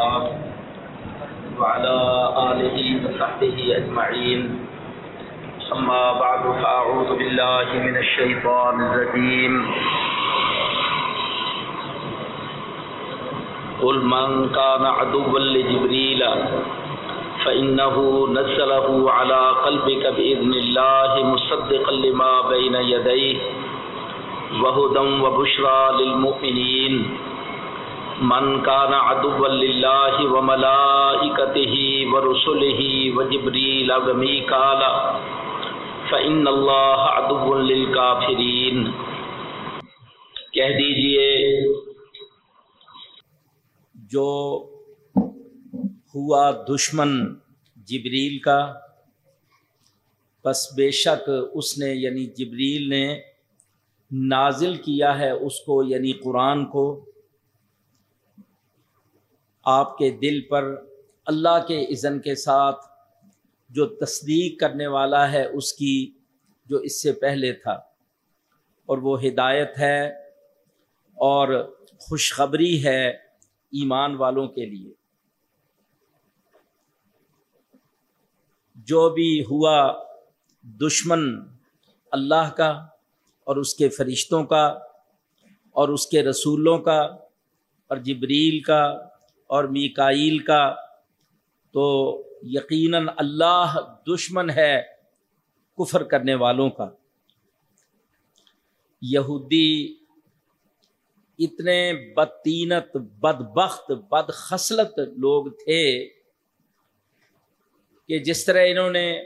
الله وعلى آله وصحبه أجمعين. أما بعد، فأعوذ بالله من الشيطان الرجيم. قل من كان عدوا لجبريل فإنه نزله على قلبك بإذن الله مصدقا لما بين يديه وهدى وبشرى للمؤمنين. من كان عدوا لله وملائكته ورسله وجبريل وميكال فإن الله عدو للكافرين۔ کہہ دیجیے، جو ہوا دشمن جبریل کا، بس بے شک اس نے یعنی جبریل نے نازل کیا ہے اس کو یعنی قرآن کو۔ آپ کے دل پر اللہ کے اذن کے ساتھ جو تصدیق کرنے والا ہے اس کی جو اس سے پہلے تھا، اور وہ ہدایت ہے اور خوشخبری ہے ایمان والوں کے لیے۔ جو بھی ہوا دشمن اللہ کا اور اس کے فرشتوں کا اور اس کے رسولوں کا اور جبریل کا اور میکائیل کا تو یقیناً اللہ دشمن ہے کفر کرنے والوں کا۔ یہودی اتنے بدتینت، بدبخت بد خصلت لوگ تھے کہ جس طرح انہوں نے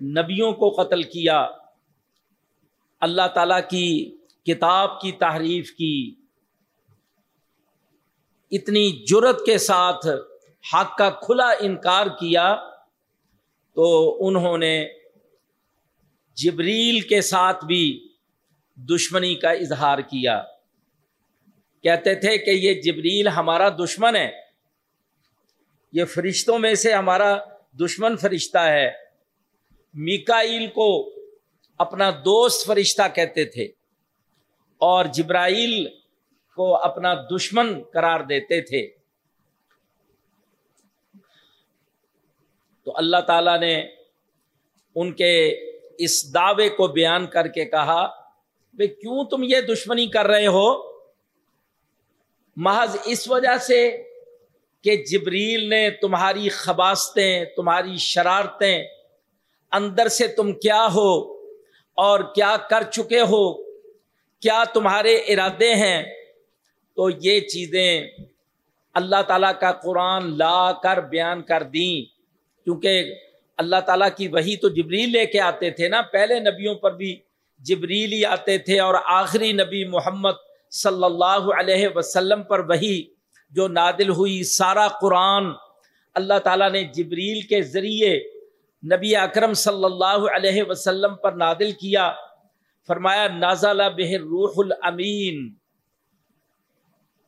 نبیوں کو قتل کیا، اللہ تعالیٰ کی کتاب کی تحریف کی۔ اتنی جرت کے ساتھ حق کا کھلا انکار کیا تو انہوں نے جبریل کے ساتھ بھی دشمنی کا اظہار کیا۔ کہتے تھے کہ یہ جبریل ہمارا دشمن ہے۔ یہ فرشتوں میں سے ہمارا دشمن فرشتہ ہے۔ میکائیل کو اپنا دوست فرشتہ کہتے تھے اور جبرائیل کو اپنا دشمن قرار دیتے تھے۔ تو اللہ تعالی نے ان کے اس دعوے کو بیان کر کے کہا بھائی کیوں تم یہ دشمنی کر رہے ہو؟ محض اس وجہ سے کہ جبریل نے تمہاری خباستیں، تمہاری شرارتیں اندر سے تم کیا ہو اور کیا کر چکے ہو؟ کیا تمہارے ارادے ہیں؟ تو یہ چیزیں اللہ تعالیٰ کا قرآن لا کر بیان کر دیں۔ کیونکہ اللہ تعالیٰ کی وہی تو جبریل لے کے آتے تھے نا۔ پہلے نبیوں پر بھی جبریل ہی آتے تھے اور آخری نبی محمد صلی اللہ علیہ وسلم پر وہی جو نادل ہوئی، سارا قرآن اللہ تعالیٰ نے جبریل کے ذریعے نبی اکرم صلی اللہ علیہ وسلم پر نادل کیا۔ فرمایا نازل بہ روح الامین۔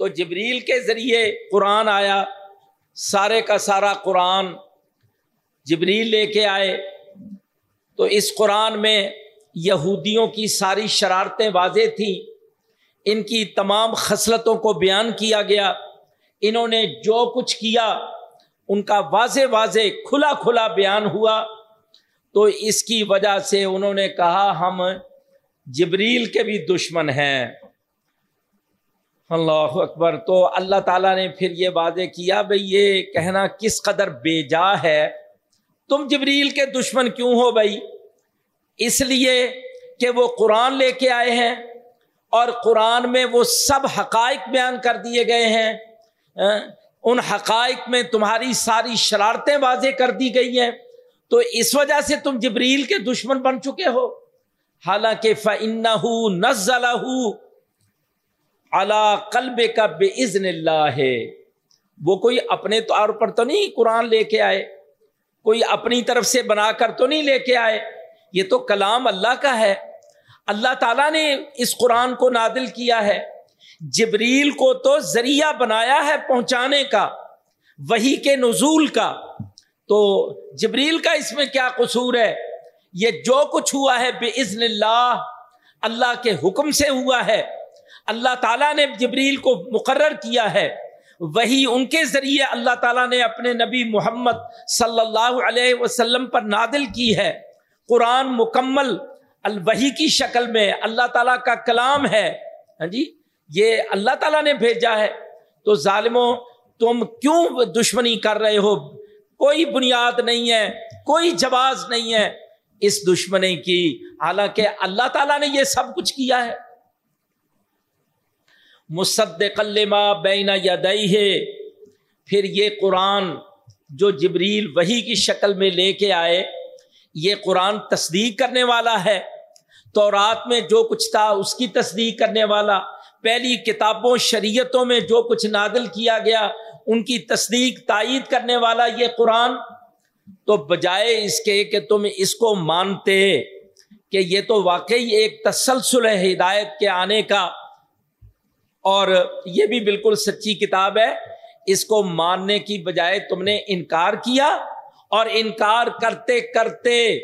تو جبریل کے ذریعے قرآن آیا، سارے کا سارا قرآن جبریل لے کے آئے۔ تو اس قرآن میں یہودیوں کی ساری شرارتیں واضح تھیں۔ ان کی تمام خصلتوں کو بیان کیا گیا۔ انہوں نے جو کچھ کیا، ان کا واضح واضح کھلا کھلا بیان ہوا۔ تو اس کی وجہ سے انہوں نے کہا، ہم جبریل کے بھی دشمن ہیں۔ اللہ اکبر، تو اللہ تعالیٰ نے پھر یہ واضح کیا بھائی یہ کہنا کس قدر بے جا ہے؟ تم جبریل کے دشمن کیوں ہو بھائی اس لیے کہ وہ قرآن لے کے آئے ہیں اور قرآن میں وہ سب حقائق بیان کر دیے گئے ہیں۔ ان حقائق میں تمہاری ساری شرارتیں واضح کر دی گئی ہیں۔ تو اس وجہ سے تم جبریل کے دشمن بن چکے ہو۔ حالانکہ فن نزلہ اللہ قلب کا بے عزن اللہ ہے وہ کوئی اپنے طور پر تو نہیں قرآن لے کے آئے، کوئی اپنی طرف سے بنا کر تو نہیں لے کے آئے۔ یہ تو کلام اللہ کا ہے۔ اللہ تعالیٰ نے اس قرآن کو نادل کیا ہے۔ جبریل کو تو ذریعہ بنایا ہے پہنچانے کا وہی کے نزول کا۔ تو جبریل کا اس میں کیا قصور ہے؟ یہ جو کچھ ہوا ہے بے عزن اللہ اللہ کے حکم سے ہوا ہے۔ اللہ تعالیٰ نے جبریل کو مقرر کیا ہے۔ وہی ان کے ذریعے اللہ تعالیٰ نے اپنے نبی محمد صلی اللہ علیہ وسلم پر نادل کی ہے۔ قرآن مکمل الوحی کی شکل میں اللہ تعالیٰ کا کلام ہے۔ ہاں جی یہ اللہ تعالیٰ نے بھیجا ہے۔ تو ظالموں، تم کیوں دشمنی کر رہے ہو؟ کوئی بنیاد نہیں ہے، کوئی جواز نہیں ہے۔ اس دشمنی کی، حالانکہ اللہ تعالیٰ نے یہ سب کچھ کیا ہے۔ مصد قلما بینا یا دئی ہے پھر یہ قرآن جو جبریل وہی کی شکل میں لے کے آئے، یہ قرآن تصدیق کرنے والا ہے۔ تو رات میں جو کچھ تھا، اس کی تصدیق کرنے والا۔ پہلی کتابوں، شریعتوں میں جو کچھ نادل کیا گیا، ان کی تصدیق، تائید کرنے والا یہ قرآن۔ تو بجائے اس کے کہ تم اس کو مانتے کہ یہ تو واقعی ایک تسلسل ہے ہدایت کے آنے کا۔ اور یہ بھی بالکل سچی کتاب ہے۔ اس کو ماننے کی بجائے تم نے انکار کیا اور انکار کرتے کرتے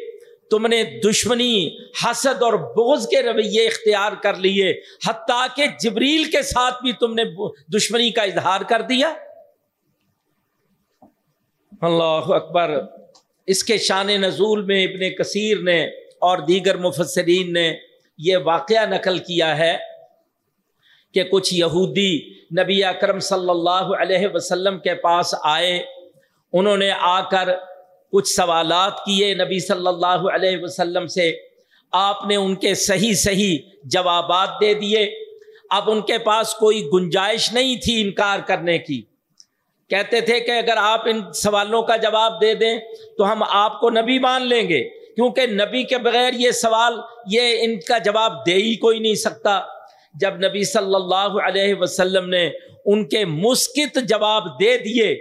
تم نے دشمنی، حسد اور بوز کے رویے اختیار کر لیے۔ حتیٰ کہ جبریل کے ساتھ بھی تم نے دشمنی کا اظہار کر دیا۔ اللہ اکبر۔ اس کے شان نزول میں ابن کثیر نے اور دیگر مفسرین نے یہ واقعہ نقل کیا ہے۔ کہ کچھ یہودی نبی اکرم صلی اللہ علیہ وسلم کے پاس آئے۔ انہوں نے آ کر کچھ سوالات کیے نبی صلی اللہ علیہ وسلم سے۔ آپ نے ان کے صحیح صحیح جوابات دے دیے۔ اب ان کے پاس کوئی گنجائش نہیں تھی انکار کرنے کی۔ کہتے تھے کہ اگر آپ ان سوالوں کا جواب دے دیں تو ہم آپ کو نبی مان لیں گے۔ کیونکہ نبی کے بغیر یہ سوال، یہ ان کا جواب دے ہی کوئی نہیں سکتا۔ جب نبی صلی اللہ علیہ وسلم نے ان کے مسکت جواب دے دیے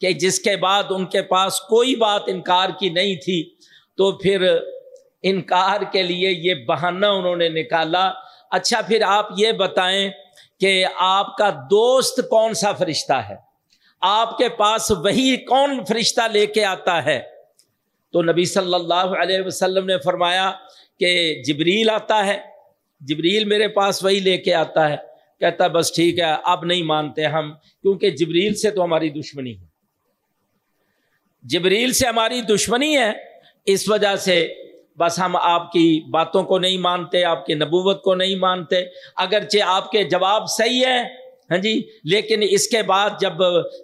کہ جس کے بعد ان کے پاس کوئی بات انکار کی نہیں تھی، تو پھر انکار کے لیے یہ بہانہ انہوں نے نکالا۔ اچھا پھر آپ یہ بتائیں کہ آپ کا دوست کون سا فرشتہ ہے؟ آپ کے پاس وہی کون فرشتہ لے کے آتا ہے؟ تو نبی صلی اللہ علیہ وسلم نے فرمایا کہ جبریل آتا ہے۔ جبریل میرے پاس وہی لے کے آتا ہے، کہتا بس ٹھیک ہے، اب نہیں مانتے ہم، کیونکہ جبریل سے تو ہماری دشمنی ہے۔ جبریل سے ہماری دشمنی ہے، اس وجہ سے بس ہم آپ کی باتوں کو نہیں مانتے، آپ کی نبوت کو نہیں مانتے۔ اگرچہ آپ کے جواب صحیح ہے ہاں جی لیکن اس کے بعد جب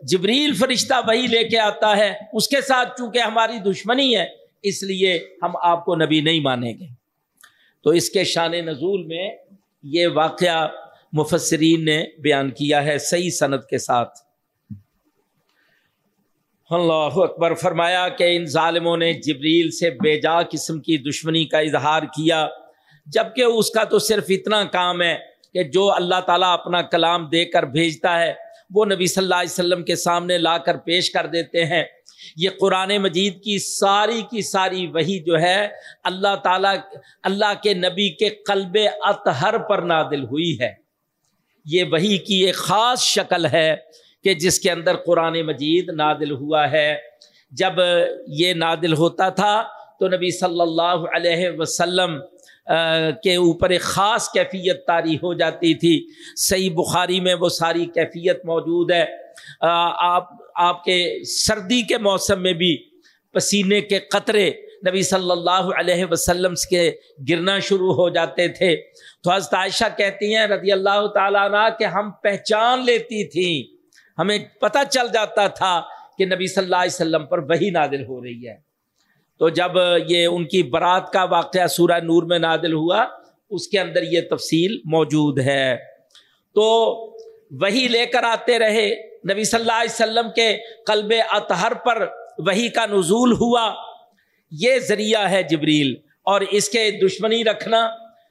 جبریل فرشتہ وہی لے کے آتا ہے، اس کے ساتھ چونکہ ہماری دشمنی ہے، اس لیے ہم آپ کو نبی نہیں مانیں گے۔ تو اس کے شان نزول میں یہ واقعہ مفسرین نے بیان کیا ہے صحیح صنعت کے ساتھ۔ اللہ اکبر فرمایا کہ ان ظالموں نے جبریل سے بے جا قسم کی دشمنی کا اظہار کیا جبکہ اس کا تو صرف اتنا کام ہے کہ جو اللہ تعالیٰ اپنا کلام دے کر بھیجتا ہے، وہ نبی صلی اللہ علیہ وسلم کے سامنے لا کر پیش کر دیتے ہیں۔ یہ قرآن مجید کی ساری کی ساری وہی جو ہے اللہ تعالیٰ، اللہ کے نبی کے قلب اطہر پر نادل ہوئی ہے۔ یہ وہی کی ایک خاص شکل ہے کہ جس کے اندر قرآن مجید نادل ہوا ہے۔ جب یہ نادل ہوتا تھا تو نبی صلی اللہ علیہ وسلم کے اوپر ایک خاص کیفیت تاری ہو جاتی تھی۔ صحیح بخاری میں وہ ساری کیفیت موجود ہے۔ آپ آپ کے سردی کے موسم میں بھی پسینے کے قطرے نبی صلی اللہ علیہ وسلم کے گرنا شروع ہو جاتے تھے۔ تو حضرت عائشہ کہتی ہیں رضی اللہ تعالیٰ عنہ کہ ہم پہچان لیتی تھیں۔ ہمیں پتہ چل جاتا تھا کہ نبی صلی اللہ علیہ وسلم پر وہی نادل ہو رہی ہے۔ تو جب یہ ان کی برات کا واقعہ سورہ نور میں نادل ہوا، اس کے اندر یہ تفصیل موجود ہے۔ تو وہی لے کر آتے رہے۔ نبی صلی اللہ علیہ وسلم کے قلب اطہر پر وہی کا نزول ہوا۔ یہ ذریعہ ہے جبریل۔ اور اس کے دشمنی رکھنا،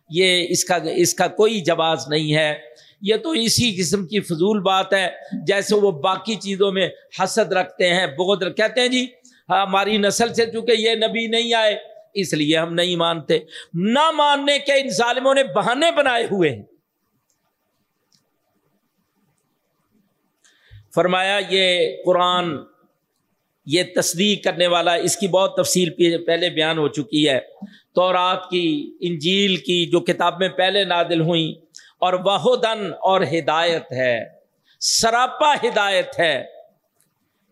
یہ اس کا اس کا کوئی جواز نہیں ہے۔ یہ تو اسی قسم کی فضول بات ہے، جیسے وہ باقی چیزوں میں حسد رکھتے ہیں بغد کہتے ہیں جی ہماری نسل سے چونکہ یہ نبی نہیں آئے، اس لیے ہم نہیں مانتے۔ نہ ماننے کے ان ظالموں نے بہانے بنائے ہوئے ہیں۔ فرمایا، یہ قرآن، یہ تصدیق کرنے والا، اس کی بہت تفصیل پہلے بیان ہو چکی ہے۔ تو رات کی، انجیل کی جو کتاب میں پہلے نادل ہوئیں، اور وہ اور ہدایت ہے۔ سراپا ہدایت ہے۔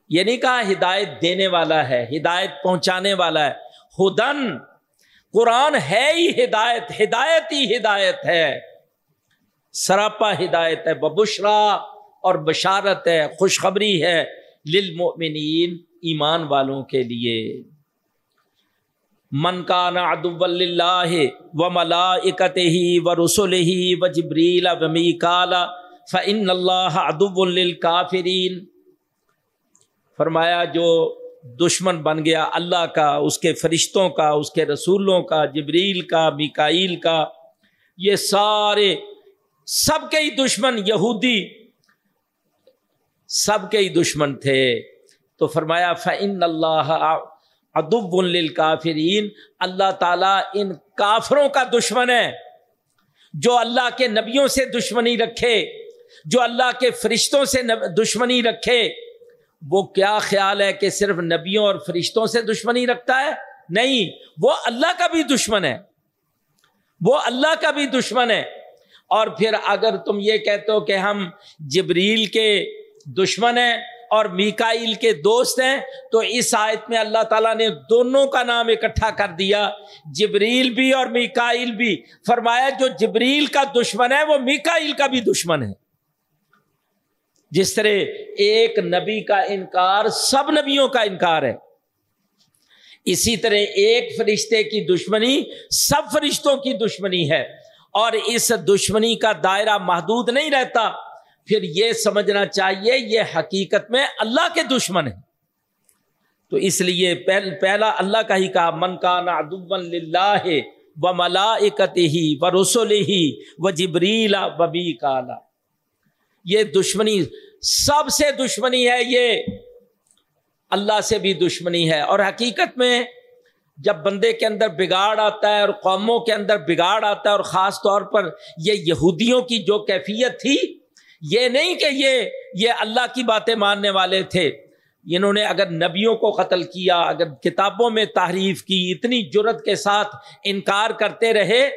یہ نہیں کہا ہدایت دینے والا ہے، ہدایت پہنچانے والا ہے۔ ہدن قرآن ہے ہی ہدایت ہدایت ہی ہدایت ہے۔ سراپا ہدایت ہے، ببشرا اور بشارت ہے، خوشخبری ہے للمؤمنین ایمان والوں کے لیے۔ من کا ادب اللہ و ملا اکت ہی و رسول ہی و جبریل و می کالا فن اللہ ادب الکافرین فرمایا، جو دشمن بن گیا اللہ کا، اس کے فرشتوں کا، اس کے رسولوں کا، جبریل کا، میکائیل کا، یہ سارے سب کے ہی دشمن یہودی سب کے ہی دشمن تھے۔ تو فرمایا فن اللہ ادب الکافرین اللہ تعالیٰ ان کافروں کا دشمن ہے، جو اللہ کے نبیوں سے دشمنی رکھے، جو اللہ کے فرشتوں سے دشمنی رکھے۔ وہ کیا خیال ہے کہ صرف نبیوں اور فرشتوں سے دشمنی رکھتا ہے؟ نہیں، وہ اللہ کا بھی دشمن ہے۔ وہ اللہ کا بھی دشمن ہے۔ اور پھر اگر تم یہ کہتے ہو کہ ہم جبریل کے دشمن ہیں اور میکائل کے دوست ہیں، تو اس آیت میں اللہ تعالیٰ نے دونوں کا نام اکٹھا کر دیا۔ جبریل بھی اور میکائل بھی۔ فرمایا، جو جبریل کا دشمن ہے، وہ میکائل کا بھی دشمن ہے۔ جس طرح ایک نبی کا انکار سب نبیوں کا انکار ہے۔ اسی طرح ایک فرشتے کی دشمنی سب فرشتوں کی دشمنی ہے۔ اور اس دشمنی کا دائرہ محدود نہیں رہتا۔ پھر یہ سمجھنا چاہیے یہ حقیقت میں اللہ کے دشمن ہے تو اس لیے پہلا اللہ کا ہی کہا من کا نا و ملا ہی و رسول ہی و جبریلا وبی کالا یہ دشمنی سب سے دشمنی ہے، یہ اللہ سے بھی دشمنی ہے۔ اور حقیقت میں جب بندے کے اندر بگاڑ آتا ہے اور قوموں کے اندر بگاڑ آتا ہے اور خاص طور پر یہ یہودیوں کی جو کیفیت تھی یہ نہیں کہ یہ یہ اللہ کی باتیں ماننے والے تھے۔ انہوں نے اگر نبیوں کو قتل کیا، اگر کتابوں میں تعریف کی، اتنی جرت کے ساتھ انکار کرتے رہے،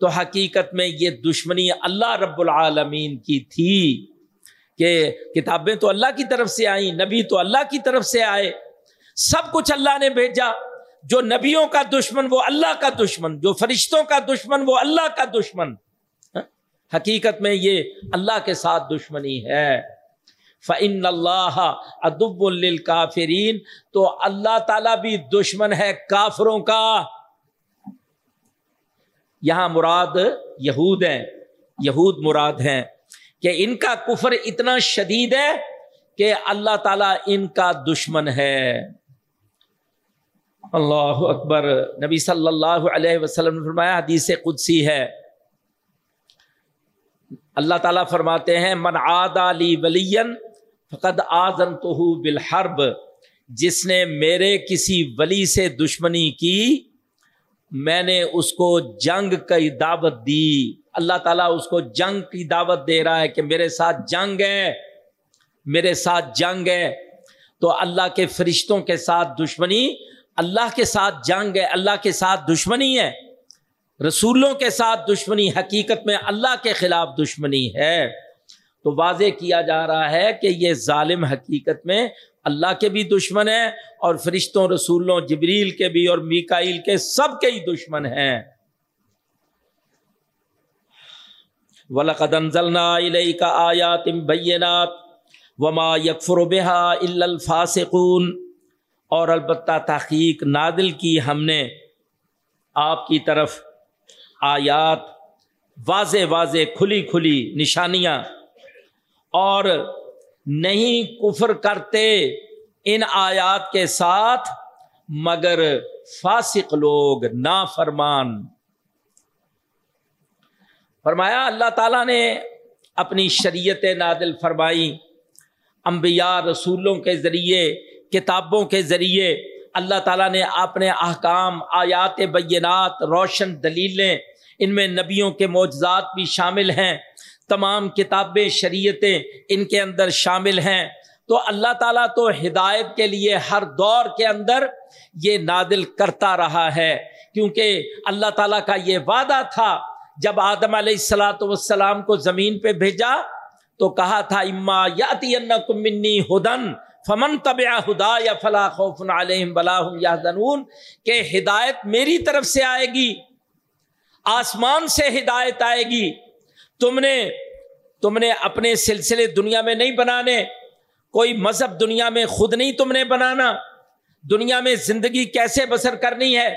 تو حقیقت میں یہ دشمنی اللہ رب العالمین کی تھی کہ کتابیں تو اللہ کی طرف سے آئیں، نبی تو اللہ کی طرف سے آئے۔ سب کچھ اللہ نے بھیجا۔ جو نبیوں کا دشمن، وہ اللہ کا دشمن۔ جو فرشتوں کا دشمن، وہ اللہ کا دشمن۔ حقیقت میں یہ اللہ کے ساتھ دشمنی ہے۔ فعن اللہ ادب الکافرین تو اللہ تعالیٰ بھی دشمن ہے کافروں کا۔ یہاں مراد یہود ہیں۔ یہود مراد ہیں کہ ان کا کفر اتنا شدید ہے کہ اللہ تعالیٰ ان کا دشمن ہے۔ اللہ اکبر۔ نبی صلی اللہ علیہ وسلم نے فرمایا، حدیث قدسی ہے۔ اللہ تعالیٰ فرماتے ہیں، من آد علی ولین فقد آزن تو بالحرب. جس نے میرے کسی ولی سے دشمنی کی، میں نے اس کو جنگ کی دعوت دی۔ اللہ تعالیٰ اس کو جنگ کی دعوت دے رہا ہے کہ میرے ساتھ جنگ ہے، میرے ساتھ جنگ ہے۔ تو اللہ کے فرشتوں کے ساتھ دشمنی، اللہ کے ساتھ جنگ ہے، اللہ کے ساتھ دشمنی ہے۔ رسولوں کے ساتھ دشمنی، حقیقت میں اللہ کے خلاف دشمنی ہے۔ تو واضح کیا جا رہا ہے کہ یہ ظالم حقیقت میں اللہ کے بھی دشمن ہیں اور فرشتوں، رسولوں، جبریل کے بھی اور میکائل کے سب کے ہی دشمن ہیں۔ وَلَقَدْ أَنزَلْنَا إِلَيْكَ آيَاتٍ بَيِّنَاتٍ وَمَا يَكْفُرُ بِهَا إِلَّا الْفَاسِقُونَ۔ اور البتہ تحقیق نادل کی ہم نے آپ کی طرف۔ آیات واضح واضح کھلی کھلی نشانیاں اور نہیں کفر کرتے ان آیات کے ساتھ، مگر فاسق لوگ، نافرمان۔ فرمایا، اللہ تعالیٰ نے اپنی شریعت نادل فرمائی انبیاء، رسولوں کے ذریعے، کتابوں کے ذریعے۔ اللہ تعالیٰ نے اپنے احکام، آیات بینات، روشن دلیلیں ان میں نبیوں کے معجزات بھی شامل ہیں۔ تمام کتابیں، شریعتیں ان کے اندر شامل ہیں۔ تو اللہ تعالیٰ تو ہدایت کے لیے ہر دور کے اندر یہ نادل کرتا رہا ہے۔ کیونکہ اللہ تعالیٰ کا یہ وعدہ تھا، جب آدم علیہ السلاۃ والسلام کو زمین پہ بھیجا تو کہا تھا، اما یاتی منی ہدن فمن طب ہدا یا فلاں خوف علیہم بلاحم یا دنون کہ ہدایت میری طرف سے آئے گی، آسمان سے ہدایت آئے گی، تم نے تم نے اپنے سلسلے دنیا میں نہیں بنانے، کوئی مذہب دنیا میں خود نہیں تم نے بنانا، دنیا میں زندگی کیسے بسر کرنی ہے؟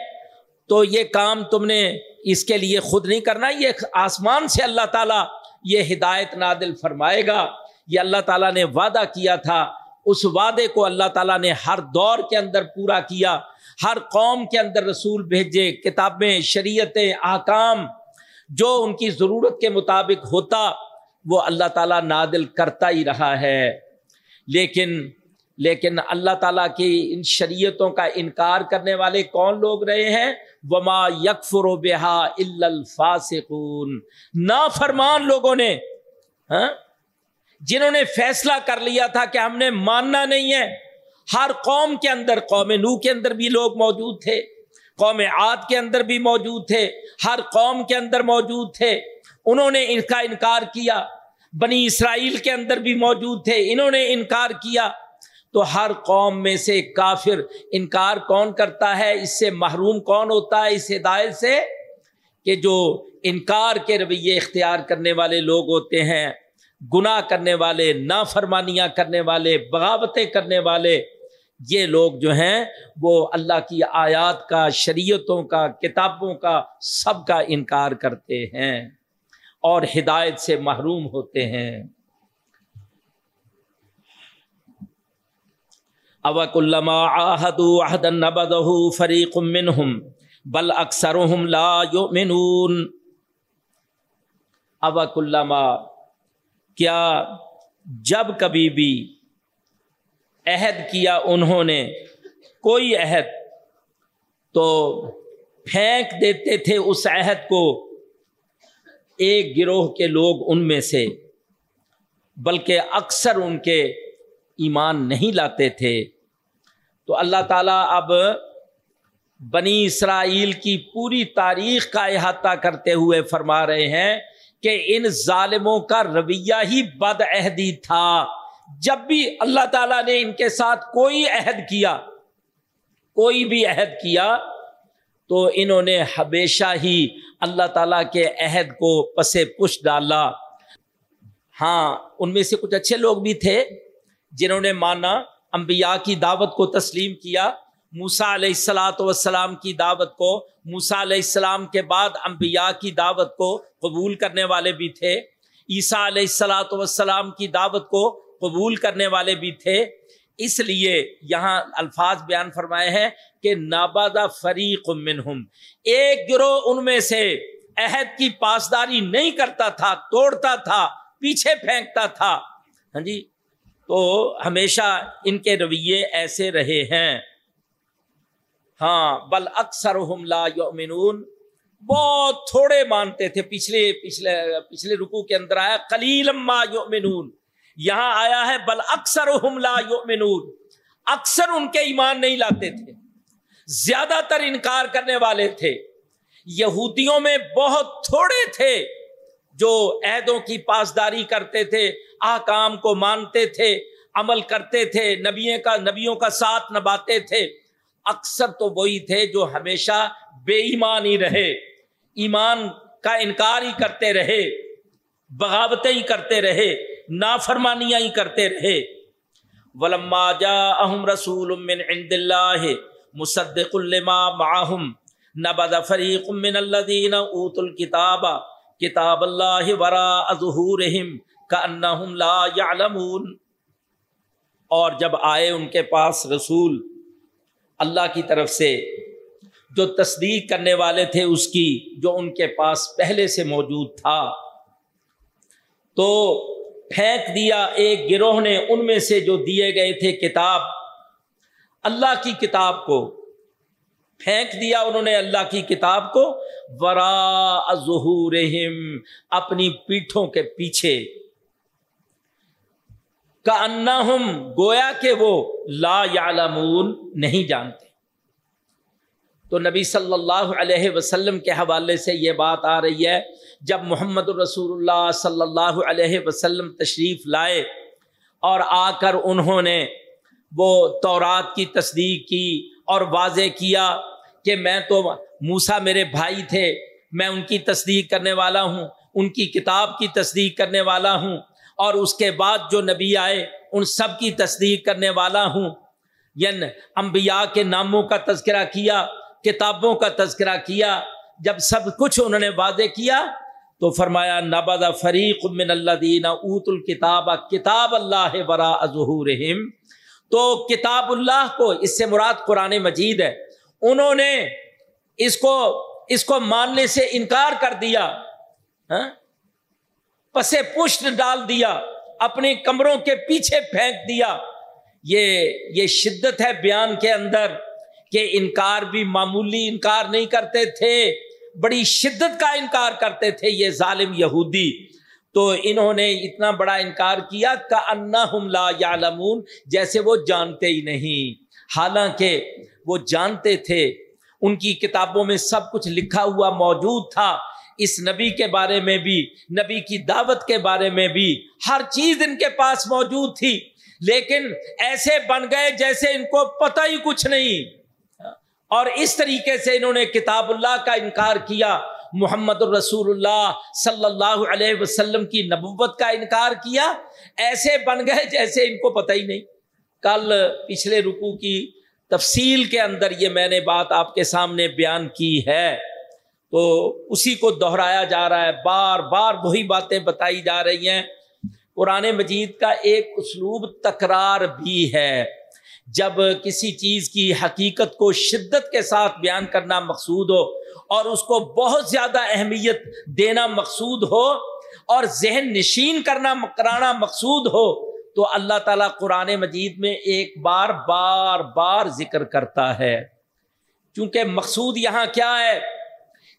تو یہ کام تم نے اس کے لیے خود نہیں کرنا، یہ آسمان سے اللہ تعالیٰ یہ ہدایت نادل فرمائے گا۔ یہ اللہ تعالیٰ نے وعدہ کیا تھا۔ اس وعدے کو اللہ تعالیٰ نے ہر دور کے اندر پورا کیا، ہر قوم کے اندر رسول بھیجے، کتابیں، شریعتیں، احکام جو ان کی ضرورت کے مطابق ہوتا، وہ اللہ تعالیٰ نادل کرتا ہی رہا ہے۔ لیکن لیکن اللہ تعالیٰ کی ان شریعتوں کا انکار کرنے والے کون لوگ رہے ہیں؟ وما یکفر و بحا الفاسقون۔ نا فرمان لوگوں نے ہاں؟ جنہوں نے فیصلہ کر لیا تھا کہ ہم نے ماننا نہیں ہے، ہر قوم کے اندر، قوم نو کے اندر بھی لوگ موجود تھے، قوم عاد کے اندر بھی موجود تھے، ہر قوم کے اندر موجود تھے، انہوں نے ان کا انکار کیا، بنی اسرائیل کے اندر بھی موجود تھے، انہوں نے انکار کیا۔ تو ہر قوم میں سے کافر انکار کون کرتا ہے؟ اس سے محروم کون ہوتا ہے؟ اس ہدایت سے کہ جو انکار کے رویے اختیار کرنے والے لوگ ہوتے ہیں گناہ کرنے والے، نافرمانیاں کرنے والے، بغاوتیں کرنے والے، یہ لوگ جو ہیں وہ اللہ کی آیات کا، شریعتوں کا، کتابوں کا سب کا انکار کرتے ہیں اور ہدایت سے محروم ہوتے ہیں۔ اوک اللہ فریق منہم بل اکثر لا یؤمنون اوک الما کیا جب کبھی بھی عہد کیا انہوں نے کوئی عہد تو پھینک دیتے تھے اس عہد کو ایک گروہ کے لوگ ان میں سے، بلکہ اکثر ان کے ایمان نہیں لاتے تھے۔ تو اللہ تعالیٰ اب بنی اسرائیل کی پوری تاریخ کا احاطہ کرتے ہوئے فرما رہے ہیں کہ ان ظالموں کا رویہ ہی بد عہدی تھا۔ جب بھی اللہ تعالیٰ نے ان کے ساتھ کوئی عہد کیا، کوئی بھی عہد کیا، تو انہوں نے ہمیشہ ہی اللہ تعالیٰ کے عہد کو پسے پش ڈالا۔ ہاں ان میں سے کچھ اچھے لوگ بھی تھے جنہوں نے مانا انبیاء کی دعوت کو تسلیم کیا۔ موسا علیہ السلاۃ والسلام کی دعوت کو موسا علیہ السلام کے بعد انبیاء کی دعوت کو قبول کرنے والے بھی تھے، عیسیٰ علیہ السلاۃ والسلام کی دعوت کو قبول کرنے والے بھی تھے۔ اس لیے یہاں الفاظ بیان فرمائے ہیں کہ نابادا فریق منہم، ایک گروہ ان میں سے عہد کی پاسداری نہیں کرتا تھا، توڑتا تھا، پیچھے پھینکتا تھا۔ ہاں جی تو ہمیشہ ان کے رویے ایسے رہے ہیں۔ ہاں بل اکثر لا یؤمنون۔ بہت تھوڑے مانتے تھے، پچھلے پچھلے پچھلے رکو کے اندر آیا کلیل ما یؤمنون۔ یہاں آیا ہے، بل اکثر لا یؤمنون۔ اکثر ان کے ایمان نہیں لاتے تھے، زیادہ تر انکار کرنے والے تھے۔ یہودیوں میں بہت تھوڑے تھے جو عہدوں کی پاسداری کرتے تھے آکام کو مانتے تھے، عمل کرتے تھے، نبیوں کا نبیوں کا ساتھ نباتے تھے۔ اکثر تو وہی تھے جو ہمیشہ بے ایمان ہی رہے، ایمان کا انکار ہی کرتے رہے، بغاوتیں ہی کرتے رہے، نافرمانیاں ہی کرتے رہے۔ ولما جا اہم رسول من عند اللہ مصدق لما معهم نبذ فریق من الذین اوتوا الكتاب، کتاب اللہ وراء ظهورهم كانهم لا يعلمون اور جب آئے ان کے پاس رسول اللہ کی طرف سے جو تصدیق کرنے والے تھے اس کی جو ان کے پاس پہلے سے موجود تھا۔ تو پھینک دیا ایک گروہ نے ان میں سے جو دیے گئے تھے کتاب، اللہ کی کتاب کو۔ پھینک دیا انہوں نے اللہ کی کتاب کو۔ ورا ظہور اپنی پیٹھوں کے پیچھے۔ کا انا گویا کہ وہ لا یعلمون نہیں جانتے۔ تو نبی صلی اللہ علیہ وسلم کے حوالے سے یہ بات آ رہی ہے، جب محمد الرسول اللہ صلی اللہ علیہ وسلم تشریف لائے اور آ کر انہوں نے وہ تورات کی تصدیق کی اور واضح کیا کہ میں تو موسا میرے بھائی تھے، میں ان کی تصدیق کرنے والا ہوں، ان کی کتاب کی تصدیق کرنے والا ہوں اور اس کے بعد جو نبی آئے، ان سب کی تصدیق کرنے والا ہوں۔ یعنی انبیاء کے ناموں کا تذکرہ کیا، کتابوں کا تذکرہ کیا۔ جب سب کچھ انہوں نے واضح کیا، تو فرمایا نباد فریق من اللہ دینا اوت الکتاب، کتاب اللہ برا ظہور تو کتاب اللہ کو، اس سے مراد قرآن مجید ہے۔ انہوں نے اس کو اس کو ماننے سے انکار کر دیا۔ ہاں؟ پسے پشت ڈال دیا، اپنے کمروں کے پیچھے پھینک دیا۔ یہ یہ شدت ہے بیان کے اندر کہ انکار بھی معمولی انکار نہیں کرتے تھے، بڑی شدت کا انکار کرتے تھے یہ ظالم یہودی۔ تو انہوں نے اتنا بڑا انکار کیا کا انا لا یا جیسے وہ جانتے ہی نہیں۔ حالانکہ وہ جانتے تھے، ان کی کتابوں میں سب کچھ لکھا ہوا موجود تھا۔ اس نبی کے بارے میں بھی، نبی کی دعوت کے بارے میں بھی ہر چیز ان کے پاس موجود تھی، لیکن ایسے بن گئے جیسے ان کو پتہ ہی کچھ نہیں۔ اور اس طریقے سے انہوں نے کتاب اللہ کا انکار کیا، محمد الرسول اللہ صلی اللہ علیہ وسلم کی نبوت کا انکار کیا۔ ایسے بن گئے جیسے ان کو پتہ ہی نہیں۔ کل پچھلے رکو کی تفصیل کے اندر یہ میں نے بات آپ کے سامنے بیان کی ہے۔ تو اسی کو دہرایا جا رہا ہے۔ بار بار وہی باتیں بتائی جا رہی ہیں۔ قرآن مجید کا ایک اسلوب تکرار بھی ہے۔ جب کسی چیز کی حقیقت کو شدت کے ساتھ بیان کرنا مقصود ہو اور اس کو بہت زیادہ اہمیت دینا مقصود ہو اور ذہن نشین کرنا، کرانا مقصود ہو، تو اللہ تعالیٰ قرآن مجید میں ایک بار بار بار ذکر کرتا ہے۔ کیونکہ مقصود یہاں کیا ہے؟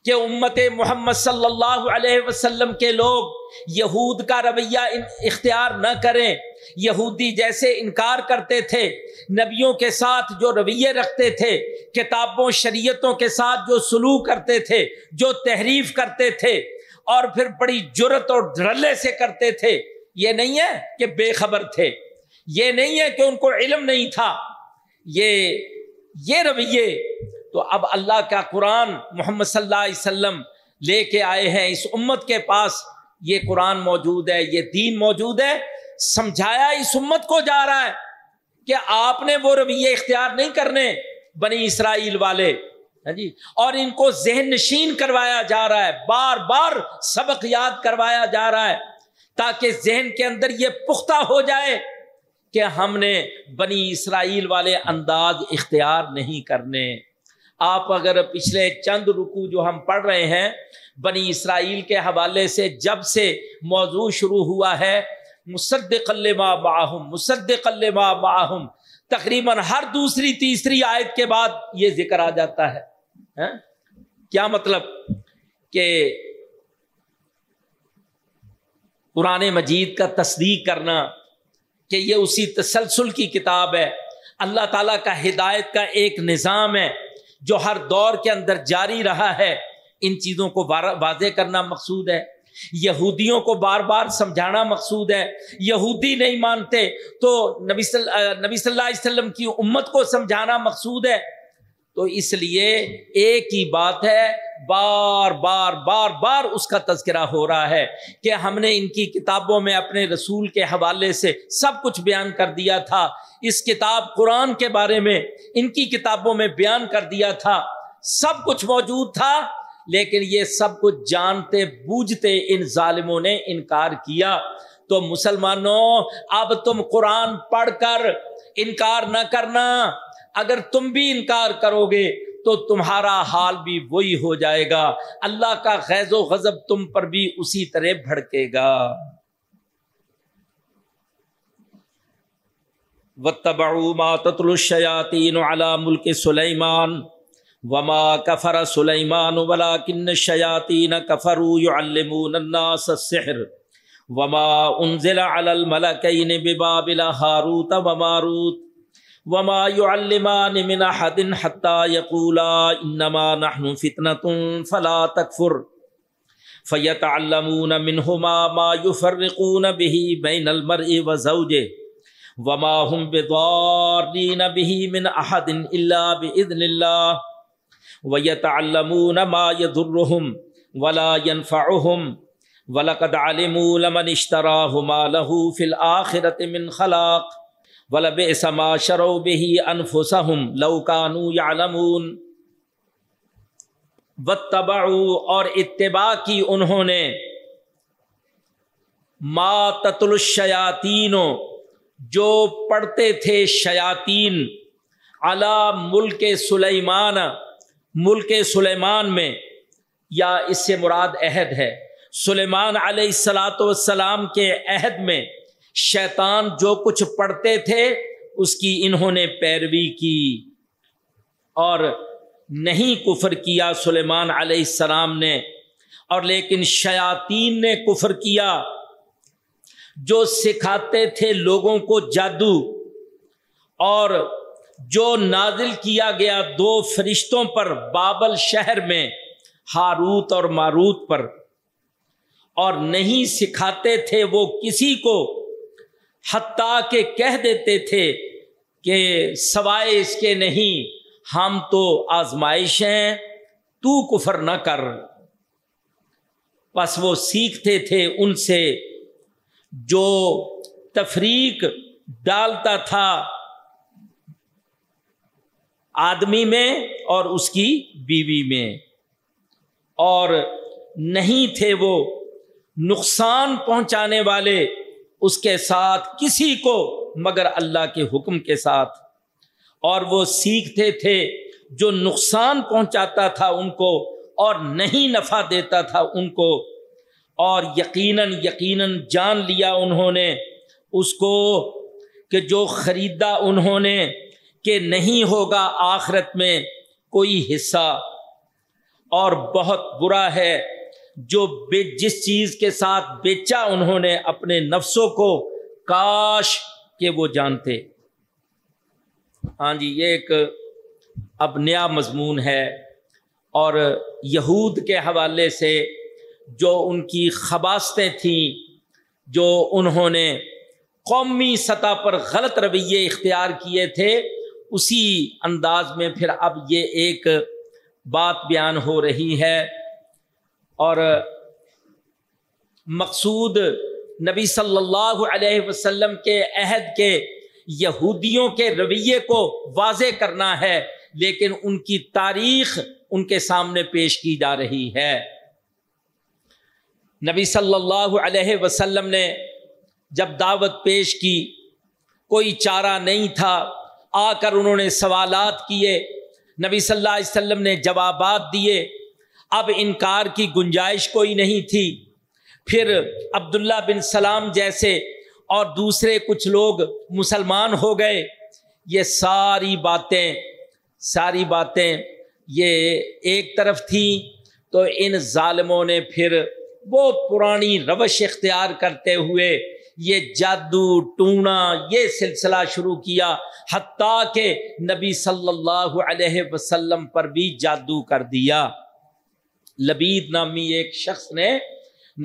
کہ امت محمد صلی اللہ علیہ وسلم کے لوگ یہود کا رویہ اختیار نہ کریں۔ یہودی جیسے انکار کرتے تھے، نبیوں کے ساتھ جو رویے رکھتے تھے، کتابوں، شریعتوں کے ساتھ جو سلوک کرتے تھے، جو تحریف کرتے تھے، اور پھر بڑی جرت اور دھرلے سے کرتے تھے۔ یہ نہیں ہے کہ بے خبر تھے۔ یہ نہیں ہے کہ ان کو علم نہیں تھا۔ یہ یہ رویے تو اب اللہ کا قرآن محمد صلی اللہ علیہ وسلم لے کے آئے ہیں اس امت کے پاس، یہ قرآن موجود ہے، یہ دین موجود ہے۔ سمجھایا اس امت کو جا رہا ہے کہ آپ نے وہ رویے اختیار نہیں کرنے بنی اسرائیل والے۔ ہاں جی؟ اور ان کو ذہن نشین کروایا جا رہا ہے، بار بار سبق یاد کروایا جا رہا ہے تاکہ ذہن کے اندر یہ پختہ ہو جائے کہ ہم نے بنی اسرائیل والے انداز اختیار نہیں کرنے۔ آپ اگر پچھلے چند رکو جو ہم پڑھ رہے ہیں بنی اسرائیل کے حوالے سے جب سے موضوع شروع ہوا ہے مصدق ما باہم مصدق ما باہم تقریباً ہر دوسری، تیسری آیت کے بعد یہ ذکر آ جاتا ہے۔ ہاں؟ کیا مطلب؟ کہ قرآن مجید کا تصدیق کرنا کہ یہ اسی تسلسل کی کتاب ہے۔ اللہ تعالیٰ کا ہدایت کا ایک نظام ہے۔ جو ہر دور کے اندر جاری رہا ہے، ان چیزوں کو واضح کرنا مقصود ہے۔ یہودیوں کو بار بار سمجھانا مقصود ہے۔ یہودی نہیں مانتے تو نبی صلی نبی صلی اللہ علیہ وسلم کی امت کو سمجھانا مقصود ہے۔ تو اس لیے ایک ہی بات ہے، بار بار بار بار اس کا تذکرہ ہو رہا ہے کہ ہم نے ان کی کتابوں میں اپنے رسول کے حوالے سے سب کچھ بیان کر دیا تھا۔ اس کتاب قرآن کے بارے میں ان کی کتابوں میں بیان کر دیا تھا۔ سب کچھ موجود تھا، لیکن یہ سب کچھ جانتے، بوجھتے ان ظالموں نے انکار کیا۔ تو مسلمانوں، اب تم قرآن پڑھ کر انکار نہ کرنا۔ اگر تم بھی انکار کرو گے تو تمہارا حال بھی وہی ہو جائے گا۔ اللہ کا غیظ و غضب تم پر بھی اسی طرح بھڑکے گا۔ ما تتل الشیاطین علی ملک سلیمان وما کفر سلیمان ولکن الشیاطین کفروا يعلمون الناس السحر وما انزل علی الملکین ببابل هاروت وماروت وما يعلمان من احد حتى يقولا انما نحن فتنه فلا تكفر فيتعلمون منهما ما يفرقون به بين المرء وزوجه وما هم بضارين به من احد الا باذن الله ويتعلمون ما يضرهم ولا ينفعهم ولقد علموا لمن اشتراه ما له في الآخرة من خلاق ولبئس ما شروا به أنفسهم لو كانوا يعلمون۔ واتبعوا اور اتباع کی انہوں نے۔ ما تتل الشیاطین، جو پڑھتے تھے شیاطین علا ملک سلیمان ملک سلیمان میں۔ یا اس سے مراد عہد ہے۔ سلیمان علیہ السلاۃ والسلام کے عہد میں۔ شیطان جو کچھ پڑھتے تھے، اس کی انہوں نے پیروی کی۔ اور نہیں کفر کیا، سلیمان علیہ السلام نے، اور لیکن شیاطین نے کفر کیا۔ جو سکھاتے تھے لوگوں کو جادو، اور جو نازل کیا گیا دو فرشتوں پر بابل شہر میں، ہاروت اور ماروت پر۔ اور نہیں سکھاتے تھے وہ کسی کو حتیٰ کہ کہہ دیتے تھے کہ سوائے اس کے نہیں، ہم تو آزمائش ہیں تو کفر نہ کر۔ بس وہ سیکھتے تھے ان سے جو تفریق ڈالتا تھا آدمی میں اور اس کی بیوی میں۔ اور نہیں تھے وہ نقصان پہنچانے والے۔ اس کے ساتھ کسی کو مگر اللہ کے حکم کے ساتھ۔ اور وہ سیکھتے تھے، جو نقصان پہنچاتا تھا ان کو اور نہیں نفع دیتا تھا ان کو۔ اور یقیناً یقیناً جان لیا انہوں نے اس کو کہ جو خریدا انہوں نے کہ نہیں ہوگا آخرت میں کوئی حصہ۔ اور بہت برا ہے جو جس چیز کے ساتھ بیچا انہوں نے اپنے نفسوں کو، کاش کہ وہ جانتے۔ ہاں جی یہ ایک اب نیا مضمون ہے اور یہود کے حوالے سے جو ان کی خباستیں تھیں، جو انہوں نے قومی سطح پر غلط رویے اختیار کیے تھے، اسی انداز میں پھر اب یہ ایک بات بیان ہو رہی ہے۔ اور مقصود نبی صلی اللہ علیہ وسلم کے عہد کے یہودیوں کے رویے کو واضح کرنا ہے، لیکن ان کی تاریخ ان کے سامنے پیش کی جا رہی ہے۔ نبی صلی اللہ علیہ وسلم نے جب دعوت پیش کی، کوئی چارہ نہیں تھا، آ کر انہوں نے سوالات کیے، نبی صلی اللہ علیہ وسلم نے جوابات دیے۔ اب انکار کی گنجائش کوئی نہیں تھی۔ پھر عبداللہ بن سلام جیسے اور دوسرے کچھ لوگ مسلمان ہو گئے۔ یہ ساری باتیں ساری باتیں یہ ایک طرف تھیں تو ان ظالموں نے پھر وہ پرانی روش اختیار کرتے ہوئے یہ جادو، ٹونا، یہ سلسلہ شروع کیا۔ حتیٰ کہ نبی صلی اللہ علیہ وسلم پر بھی جادو کر دیا۔ لبید نامی ایک شخص نے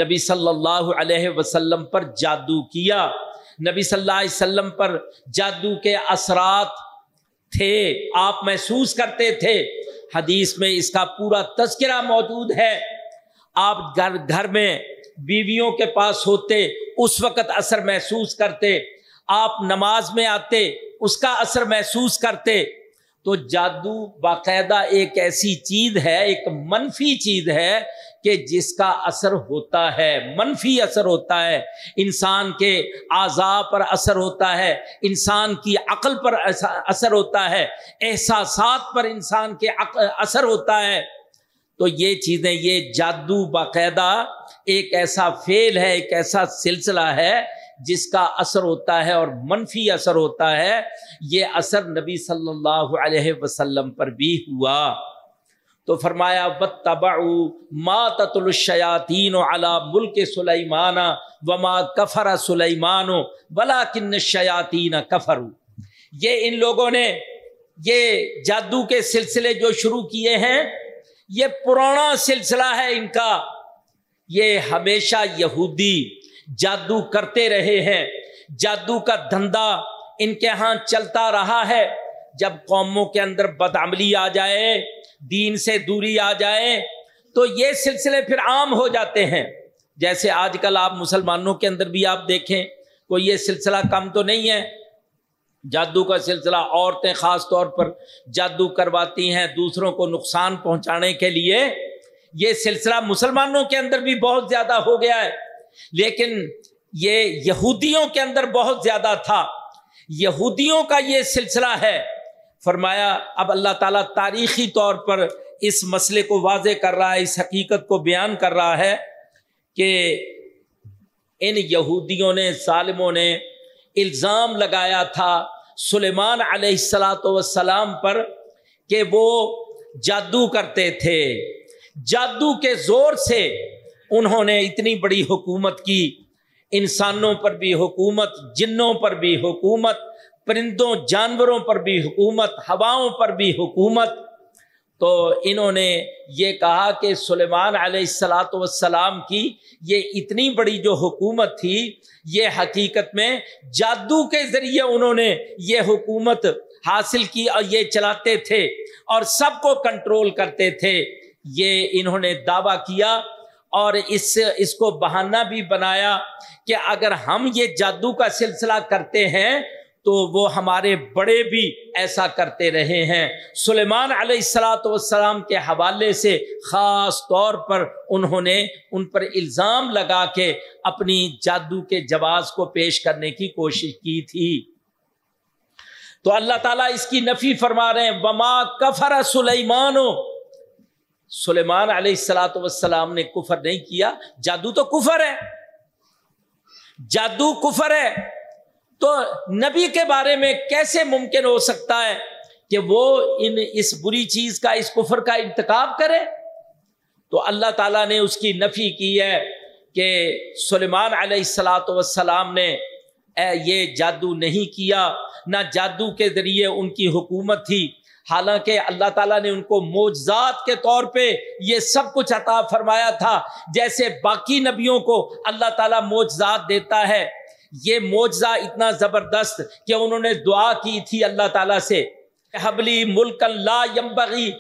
نبی صلی اللہ علیہ وسلم پر جادو کیا۔ نبی صلی اللہ علیہ وسلم پر جادو کے اثرات تھے، آپ محسوس کرتے تھے۔ حدیث میں اس کا پورا تذکرہ موجود ہے۔ آپ گھر گھر میں بیویوں کے پاس ہوتے، اس وقت اثر محسوس کرتے۔ آپ نماز میں آتے، اس کا اثر محسوس کرتے۔ تو جادو باقاعدہ ایک ایسی چیز ہے، ایک منفی چیز ہے کہ جس کا اثر ہوتا ہے، منفی اثر ہوتا ہے۔ انسان کے اعضاء پر اثر ہوتا ہے، انسان کی عقل پر اثر ہوتا ہے، احساسات پر انسان کے اثر ہوتا ہے۔ تو یہ چیزیں، یہ جادو باقاعدہ ایک ایسا فیل ہے، ایک ایسا سلسلہ ہے جس کا اثر ہوتا ہے اور منفی اثر ہوتا ہے، یہ اثر نبی صلی اللہ علیہ وسلم پر بھی ہوا۔ تو فرمایا ماتت الشیاطین علی ملک سلیمان وما کفر سلیمان بلا کن شیاطین کفر یہ ان لوگوں نے یہ جادو کے سلسلے جو شروع کیے ہیں، یہ پرانا سلسلہ ہے ان کا۔ یہ ہمیشہ یہودی جادو کرتے رہے ہیں۔ جادو کا دھندا ان کے ہاں چلتا رہا ہے۔ جب قوموں کے اندر بدعملی آ جائے، دین سے دوری آ جائے، تو یہ سلسلے پھر عام ہو جاتے ہیں۔ جیسے آج کل آپ مسلمانوں کے اندر بھی آپ دیکھیں، کوئی یہ سلسلہ کم تو نہیں ہے۔ جادو کا سلسلہ عورتیں خاص طور پر جادو کرواتی ہیں دوسروں کو نقصان پہنچانے کے لیے۔ یہ سلسلہ مسلمانوں کے اندر بھی بہت زیادہ ہو گیا ہے۔ لیکن یہ یہودیوں کے اندر بہت زیادہ تھا۔ یہودیوں کا یہ سلسلہ ہے۔ فرمایا، اب اللہ تعالیٰ تاریخی طور پر اس مسئلے کو واضح کر رہا ہے، اس حقیقت کو بیان کر رہا ہے کہ ان یہودیوں نے، ظالموں نے الزام لگایا تھا سلیمان علیہ السلاۃ وسلام پر کہ وہ جادو کرتے تھے۔ جادو کے زور سے انہوں نے اتنی بڑی حکومت کی۔ انسانوں پر بھی حکومت، جنوں پر بھی حکومت، پرندوں، جانوروں پر بھی حکومت، ہواؤں پر بھی حکومت۔ تو انہوں نے یہ کہا کہ سلیمان علیہ السلاۃ والسلام کی یہ اتنی بڑی جو حکومت تھی، یہ حقیقت میں جادو کے ذریعے انہوں نے یہ حکومت حاصل کی اور یہ چلاتے تھے اور سب کو کنٹرول کرتے تھے۔ یہ انہوں نے دعویٰ کیا۔ اور اس اس کو بہانہ بھی بنایا کہ اگر ہم یہ جادو کا سلسلہ کرتے ہیں تو وہ ہمارے بڑے بھی ایسا کرتے رہے ہیں۔ سلیمان علیہ السلاۃ والسلام کے حوالے سے خاص طور پر انہوں نے ان پر الزام لگا کے اپنی جادو کے جواز کو پیش کرنے کی کوشش کی تھی۔ تو اللہ تعالیٰ اس کی نفی فرما رہے ہیں۔ وما کفر سلیمان سلیمان علیہ السلاۃ والسلام نے کفر نہیں کیا۔ جادو تو کفر ہے۔ جادو کفر ہے۔ تو نبی کے بارے میں کیسے ممکن ہو سکتا ہے کہ وہ ان اس بری چیز کا، اس کفر کا انتخاب کرے؟ تو اللہ تعالیٰ نے اس کی نفی کی ہے کہ سلیمان علیہ السلاۃ وسلام نے یہ جادو نہیں کیا۔ نہ جادو کے ذریعے ان کی حکومت تھی۔ حالانکہ اللہ تعالیٰ نے ان کو موجزات کے طور پہ یہ سب کچھ عطا فرمایا تھا۔ جیسے باقی نبیوں کو اللہ تعالیٰ موجزات دیتا ہے، یہ معجزہ اتنا زبردست کہ انہوں نے دعا کی تھی اللہ تعالیٰ سے۔ حبلی ملک اللہ یمبغی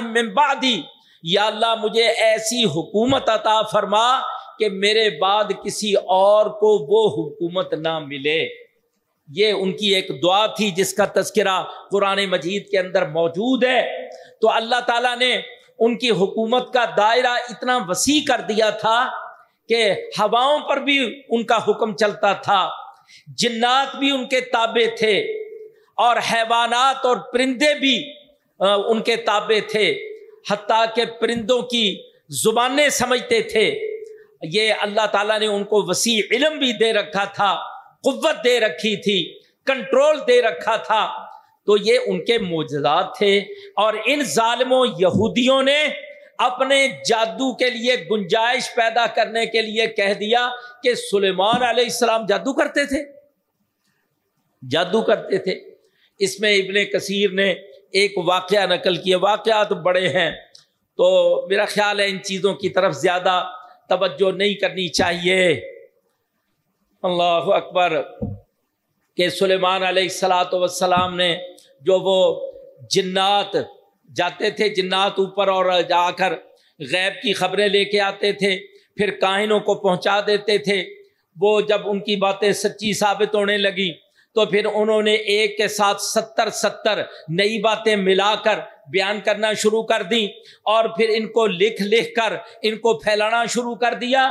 من بعدی۔ یا اللہ، مجھے ایسی حکومت عطا فرما کہ میرے بعد کسی اور کو وہ حکومت نہ ملے۔ یہ ان کی ایک دعا تھی جس کا تذکرہ قرآن مجید کے اندر موجود ہے۔ تو اللہ تعالیٰ نے ان کی حکومت کا دائرہ اتنا وسیع کر دیا تھا کہ ہواؤں پر بھی ان کا حکم چلتا تھا۔ جنات بھی ان کے تابع تھے اور حیوانات اور پرندے بھی ان کے تابع تھے۔ حتیٰ کہ پرندوں کی زبانیں سمجھتے تھے۔ یہ اللہ تعالیٰ نے ان کو وسیع علم بھی دے رکھا تھا۔ قوت دے رکھی تھی، کنٹرول دے رکھا تھا۔ تو یہ ان کے موجودات تھے اور ان ظالموں یہودیوں نے اپنے جادو کے لیے گنجائش پیدا کرنے کے لیے کہہ دیا کہ سلیمان علیہ السلام جادو کرتے تھے۔ جادو کرتے تھے۔ اس میں ابن کثیر نے ایک واقعہ نقل کیا۔ واقعات بڑے ہیں۔ تو میرا خیال ہے ان چیزوں کی طرف زیادہ توجہ نہیں کرنی چاہیے۔ اللہ اکبر، کہ سلیمان علیہ السلاۃ وسلام نے جو وہ جنات جاتے تھے، جنات اوپر اور جا کر غیب کی خبریں لے کے آتے تھے، پھر کاہنوں کو پہنچا دیتے تھے۔ وہ جب ان کی باتیں سچی ثابت ہونے لگی، تو پھر انہوں نے ایک کے ساتھ ستر ستر نئی باتیں ملا کر بیان کرنا شروع کر دی اور پھر ان کو لکھ لکھ کر ان کو پھیلانا شروع کر دیا۔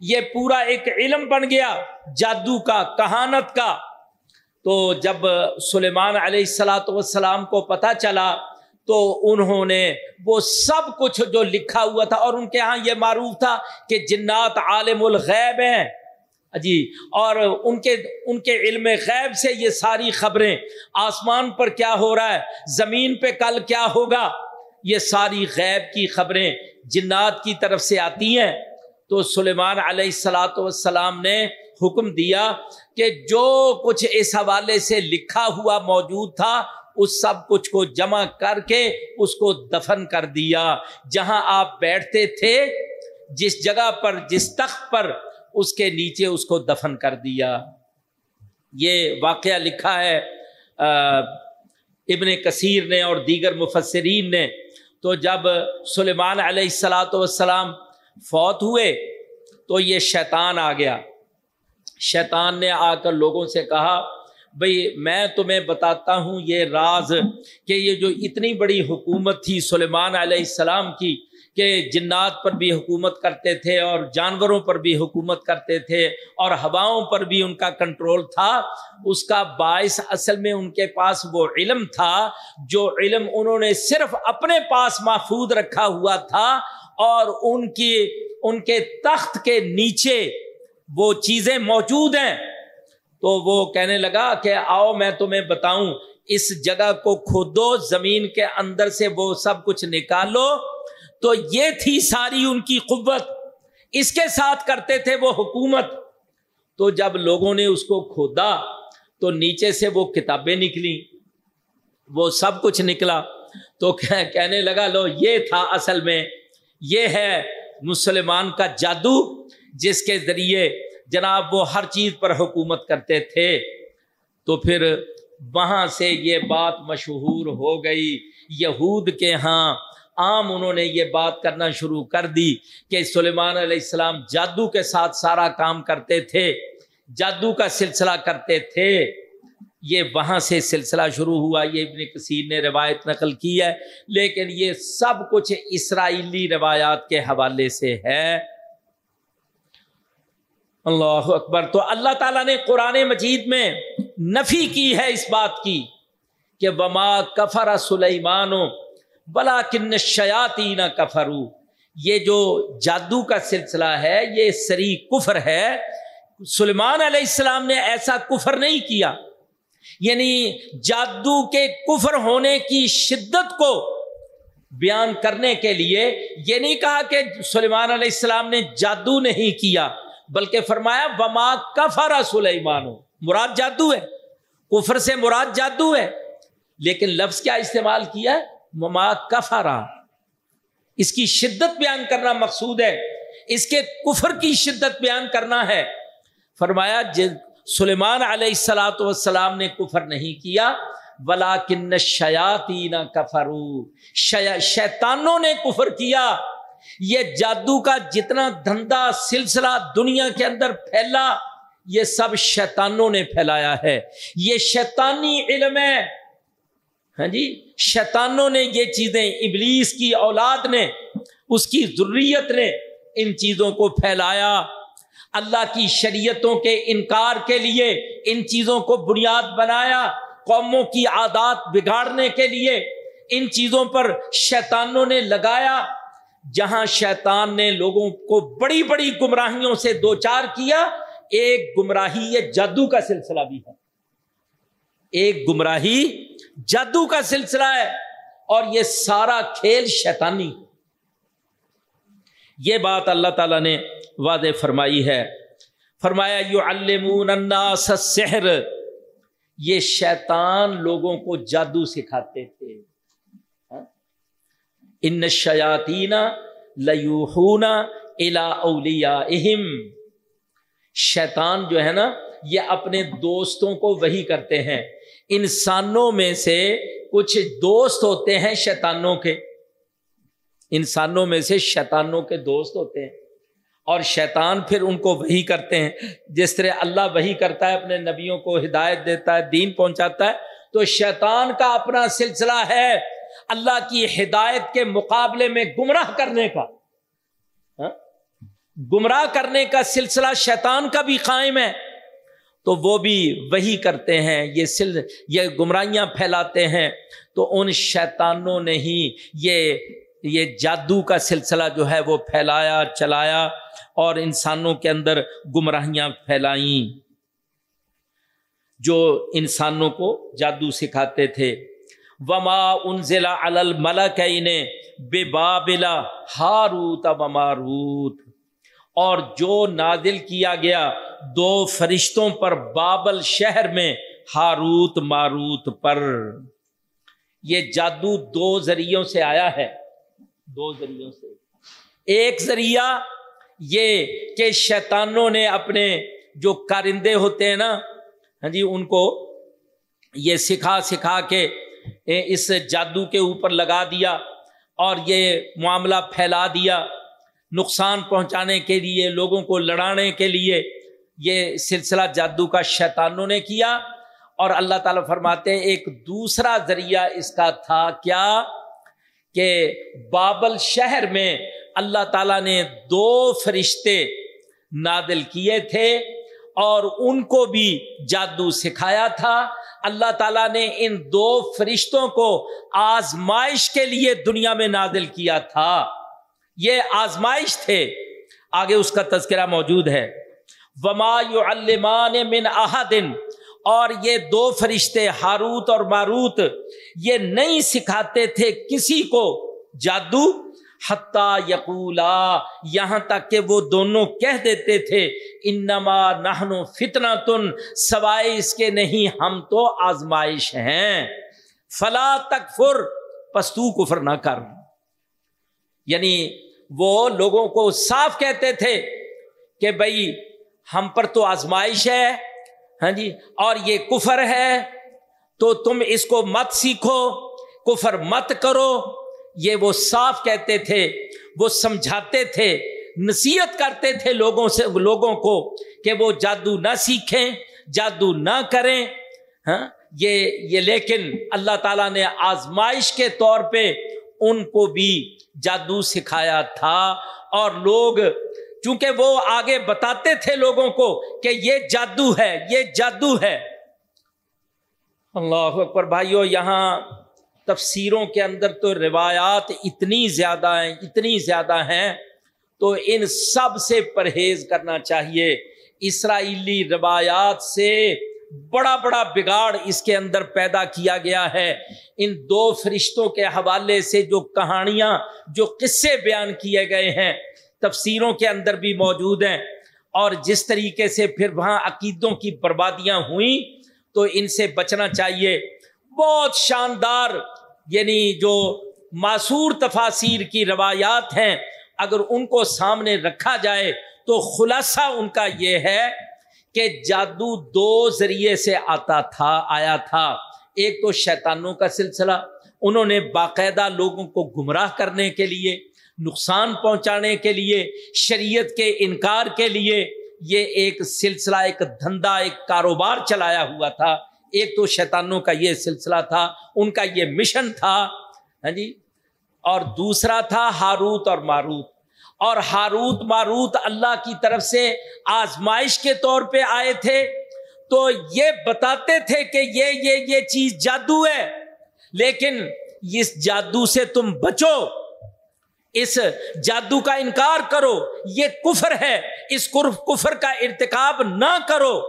یہ پورا ایک علم بن گیا، جادو کا، کہانت کا۔ تو جب سلیمان علیہ السلاۃ والسلام کو پتہ چلا، تو انہوں نے وہ سب کچھ جو لکھا ہوا تھا، اور ان کے ہاں یہ معروف تھا کہ جنات عالم الغیب ہیں۔ جی اور ان کے ان کے علم غیب سے یہ ساری خبریں، آسمان پر کیا ہو رہا ہے، زمین پہ کل کیا ہوگا، یہ ساری غیب کی خبریں جنات کی طرف سے آتی ہیں۔ تو سلیمان علیہ السلاۃ والسلام نے حکم دیا کہ جو کچھ اس حوالے سے لکھا ہوا موجود تھا، اس سب کچھ کو جمع کر کے اس کو دفن کر دیا۔ جہاں آپ بیٹھتے تھے، جس جگہ پر، جس تخت پر اس کے نیچے اس کو دفن کر دیا۔ یہ واقعہ لکھا ہے ابن کثیر نے اور دیگر مفسرین نے۔ تو جب سلیمان علیہ السلاۃ والسلام فوت ہوئے تو یہ شیطان آ گیا۔ شیطان نے آ کر لوگوں سے کہا، بھئی میں تمہیں بتاتا ہوں یہ راز کہ یہ جو اتنی بڑی حکومت تھی سلیمان علیہ السلام کی کہ جنات پر بھی حکومت کرتے تھے اور جانوروں پر بھی حکومت کرتے تھے اور ہواؤں پر بھی ان کا کنٹرول تھا، اس کا باعث اصل میں ان کے پاس وہ علم تھا جو علم انہوں نے صرف اپنے پاس محفوظ رکھا ہوا تھا اور ان کی ان کے تخت کے نیچے وہ چیزیں موجود ہیں۔ تو وہ کہنے لگا کہ آؤ میں تمہیں بتاؤں، اس جگہ کو کھودو، زمین کے اندر سے وہ سب کچھ نکالو۔ تو یہ تھی ساری ان کی قوت۔ اس کے ساتھ کرتے تھے وہ حکومت۔ تو جب لوگوں نے اس کو کھودا، تو نیچے سے وہ کتابیں نکلی وہ سب کچھ نکلا۔ تو کہنے لگا، لو یہ تھا اصل میں یہ ہے مسلمان کا جادو جس کے ذریعے جناب وہ ہر چیز پر حکومت کرتے تھے۔ تو پھر وہاں سے یہ بات مشہور ہو گئی۔ یہود کے ہاں عام انہوں نے یہ بات کرنا شروع کر دی کہ سلیمان علیہ السلام جادو کے ساتھ سارا کام کرتے تھے، جادو کا سلسلہ کرتے تھے۔ یہ وہاں سے سلسلہ شروع ہوا، یہ ابن کثیر نے روایت نقل کی ہے، لیکن یہ سب کچھ اسرائیلی روایات کے حوالے سے ہے۔ اللہ اکبر۔ تو اللہ تعالیٰ نے قرآن مجید میں نفی کی ہے اس بات کی کہ وما کفر سلیمان بلا کن شیاتی نہ کفرو یہ جو جادو کا سلسلہ ہے، یہ سری کفر ہے۔ سلمان علیہ السلام نے ایسا کفر نہیں کیا۔ یعنی جادو کے کفر ہونے کی شدت کو بیان کرنے کے لیے یہ نہیں کہا کہ سلیمان علیہ السلام نے جادو نہیں کیا، بلکہ فرمایا، وما کفر سلیمان مراد جادو ہے، کفر سے مراد جادو ہے۔ لیکن لفظ کیا استعمال کیا ہے؟ مما کفرا اس کی شدت بیان کرنا مقصود ہے۔ اس کے کفر کی شدت بیان کرنا ہے۔ فرمایا سلیمان علیہ السلاۃ والسلام نے کفر نہیں کیا ولا کن شیاتی نہ کفرو شیتانوں نے کفر کیا۔ یہ جادو کا جتنا دھندا سلسلہ دنیا کے اندر پھیلا، یہ سب شیطانوں نے پھیلایا ہے۔ یہ شیطانی علم ہے۔ ہاں جی شیطانوں نے یہ چیزیں ابلیس کی اولاد نے، اس کی ضروریت نے ان چیزوں کو پھیلایا۔ اللہ کی شریعتوں کے انکار کے لیے، ان چیزوں کو بنیاد بنایا، قوموں کی عادات بگاڑنے کے لیے، ان چیزوں پر شیطانوں نے لگایا۔ جہاں شیطان نے لوگوں کو بڑی بڑی گمراہیوں سے دو چار کیا، ایک گمراہی یہ جادو کا سلسلہ بھی ہے۔ ایک گمراہی جادو کا سلسلہ ہے اور یہ سارا کھیل شیطانی یہ بات اللہ تعالی نے واضح فرمائی ہے۔ فرمایا یو الناس السحر۔ یہ شیطان لوگوں کو جادو سکھاتے تھے۔ ان شیاتین لوہون الا اولیا اہم شیطان جو ہے نا، یہ اپنے دوستوں کو وہی کرتے ہیں۔ انسانوں میں سے کچھ دوست ہوتے ہیں شیطانوں کے۔ انسانوں میں سے شیطانوں کے دوست ہوتے ہیں۔ اور شیطان پھر ان کو وہی کرتے ہیں۔ جس طرح اللہ وہی کرتا ہے، اپنے نبیوں کو ہدایت دیتا ہے، دین پہنچاتا ہے، تو شیطان کا اپنا سلسلہ ہے اللہ کی ہدایت کے مقابلے میں گمراہ کرنے کا۔ ہاں؟ گمراہ کرنے کا سلسلہ شیطان کا بھی قائم ہے۔ تو وہ بھی وہی کرتے ہیں، یہ سل، یہ گمراہیاں پھیلاتے ہیں۔ تو ان شیطانوں نے ہی یہ یہ جادو کا سلسلہ جو ہے وہ پھیلایا، چلایا اور انسانوں کے اندر گمراہیاں پھیلائیں۔ جو انسانوں کو جادو سکھاتے تھے۔ وما ان ضلع بے بابلا ہاروت و ماروت۔ اور جو نازل کیا گیا دو فرشتوں پر بابل شہر میں ہاروت ماروت پر۔ یہ جادو دو ذریعوں سے آیا ہے۔ دو ذریعوں سے۔ ایک ذریعہ یہ کہ شیطانوں نے اپنے جو کارندے ہوتے ہیں نا ہاں جی ان کو یہ سکھا سکھا کے اس جادو کے اوپر لگا دیا اور یہ معاملہ پھیلا دیا نقصان پہنچانے کے لیے، لوگوں کو لڑانے کے لیے۔ یہ سلسلہ جادو کا شیطانوں نے کیا اور اللہ تعالیٰ فرماتے ہیں، ایک دوسرا ذریعہ اس کا تھا کیا؟ کہ بابل شہر میں اللہ تعالیٰ نے دو فرشتے نادل کیے تھے اور ان کو بھی جادو سکھایا تھا۔ اللہ تعالیٰ نے ان دو فرشتوں کو آزمائش کے لیے دنیا میں نادل کیا تھا۔ یہ آزمائش تھے۔ آگے اس کا تذکرہ موجود ہے۔ وما علمان من احدن اور یہ دو فرشتے ہاروت اور ماروت یہ نہیں سکھاتے تھے کسی کو جادو، حتیٰ یقولا، یہاں تک کہ وہ دونوں کہہ دیتے تھے، انما نہنو فتنا تن سوائے اس کے نہیں ہم تو آزمائش ہیں۔ فلا تک فر پستو کفر نہ کر۔ یعنی وہ لوگوں کو صاف کہتے تھے کہ بھائی ہم پر تو آزمائش ہے ہاں جی؟ اور یہ کفر ہے، تو تم اس کو مت سیکھو، کفر مت کرو۔ یہ وہ صاف کہتے تھے، وہ سمجھاتے تھے، نصیحت کرتے تھے لوگوں سے، لوگوں کو کہ وہ جادو نہ سیکھیں، جادو نہ کریں۔ ہاں؟ یہ یہ لیکن اللہ تعالیٰ نے آزمائش کے طور پہ ان کو بھی جادو سکھایا تھا۔ اور لوگ چونکہ وہ آگے بتاتے تھے لوگوں کو کہ یہ جادو ہے، یہ جادو ہے۔ اللہ اکبر بھائیو، یہاں تفسیروں کے اندر تو روایات اتنی زیادہ ہیں، اتنی زیادہ ہیں۔ تو ان سب سے پرہیز کرنا چاہیے۔ اسرائیلی روایات سے بڑا بڑا بگاڑ اس کے اندر پیدا کیا گیا ہے۔ ان دو فرشتوں کے حوالے سے جو کہانیاں، جو قصے بیان کیے گئے ہیں تفسیروں کے اندر بھی موجود ہیں۔ اور جس طریقے سے پھر وہاں عقیدوں کی بربادیاں ہوئیں، تو ان سے بچنا چاہیے۔ بہت شاندار یعنی جو معصور تفاصیر کی روایات ہیں، اگر ان کو سامنے رکھا جائے، تو خلاصہ ان کا یہ ہے کہ جادو دو ذریعے سے آتا تھا، آیا تھا۔ ایک تو شیطانوں کا سلسلہ، انہوں نے باقاعدہ لوگوں کو گمراہ کرنے کے لیے نقصان پہنچانے کے لیے، شریعت کے انکار کے لیے یہ ایک سلسلہ، ایک دھندا، ایک کاروبار چلایا ہوا تھا۔ ایک تو شیطانوں کا یہ سلسلہ تھا، ان کا یہ مشن تھا ہاں جی؟ اور دوسرا تھا ہاروت اور ماروت۔ اور ہاروت، ماروت اللہ کی طرف سے آزمائش کے طور پہ آئے تھے۔ تو یہ بتاتے تھے کہ یہ یہ یہ چیز جادو ہے، لیکن اس جادو سے تم بچو۔ اس جادو کا انکار کرو، یہ کفر ہے، اس کفر کا ارتکاب نہ کرو۔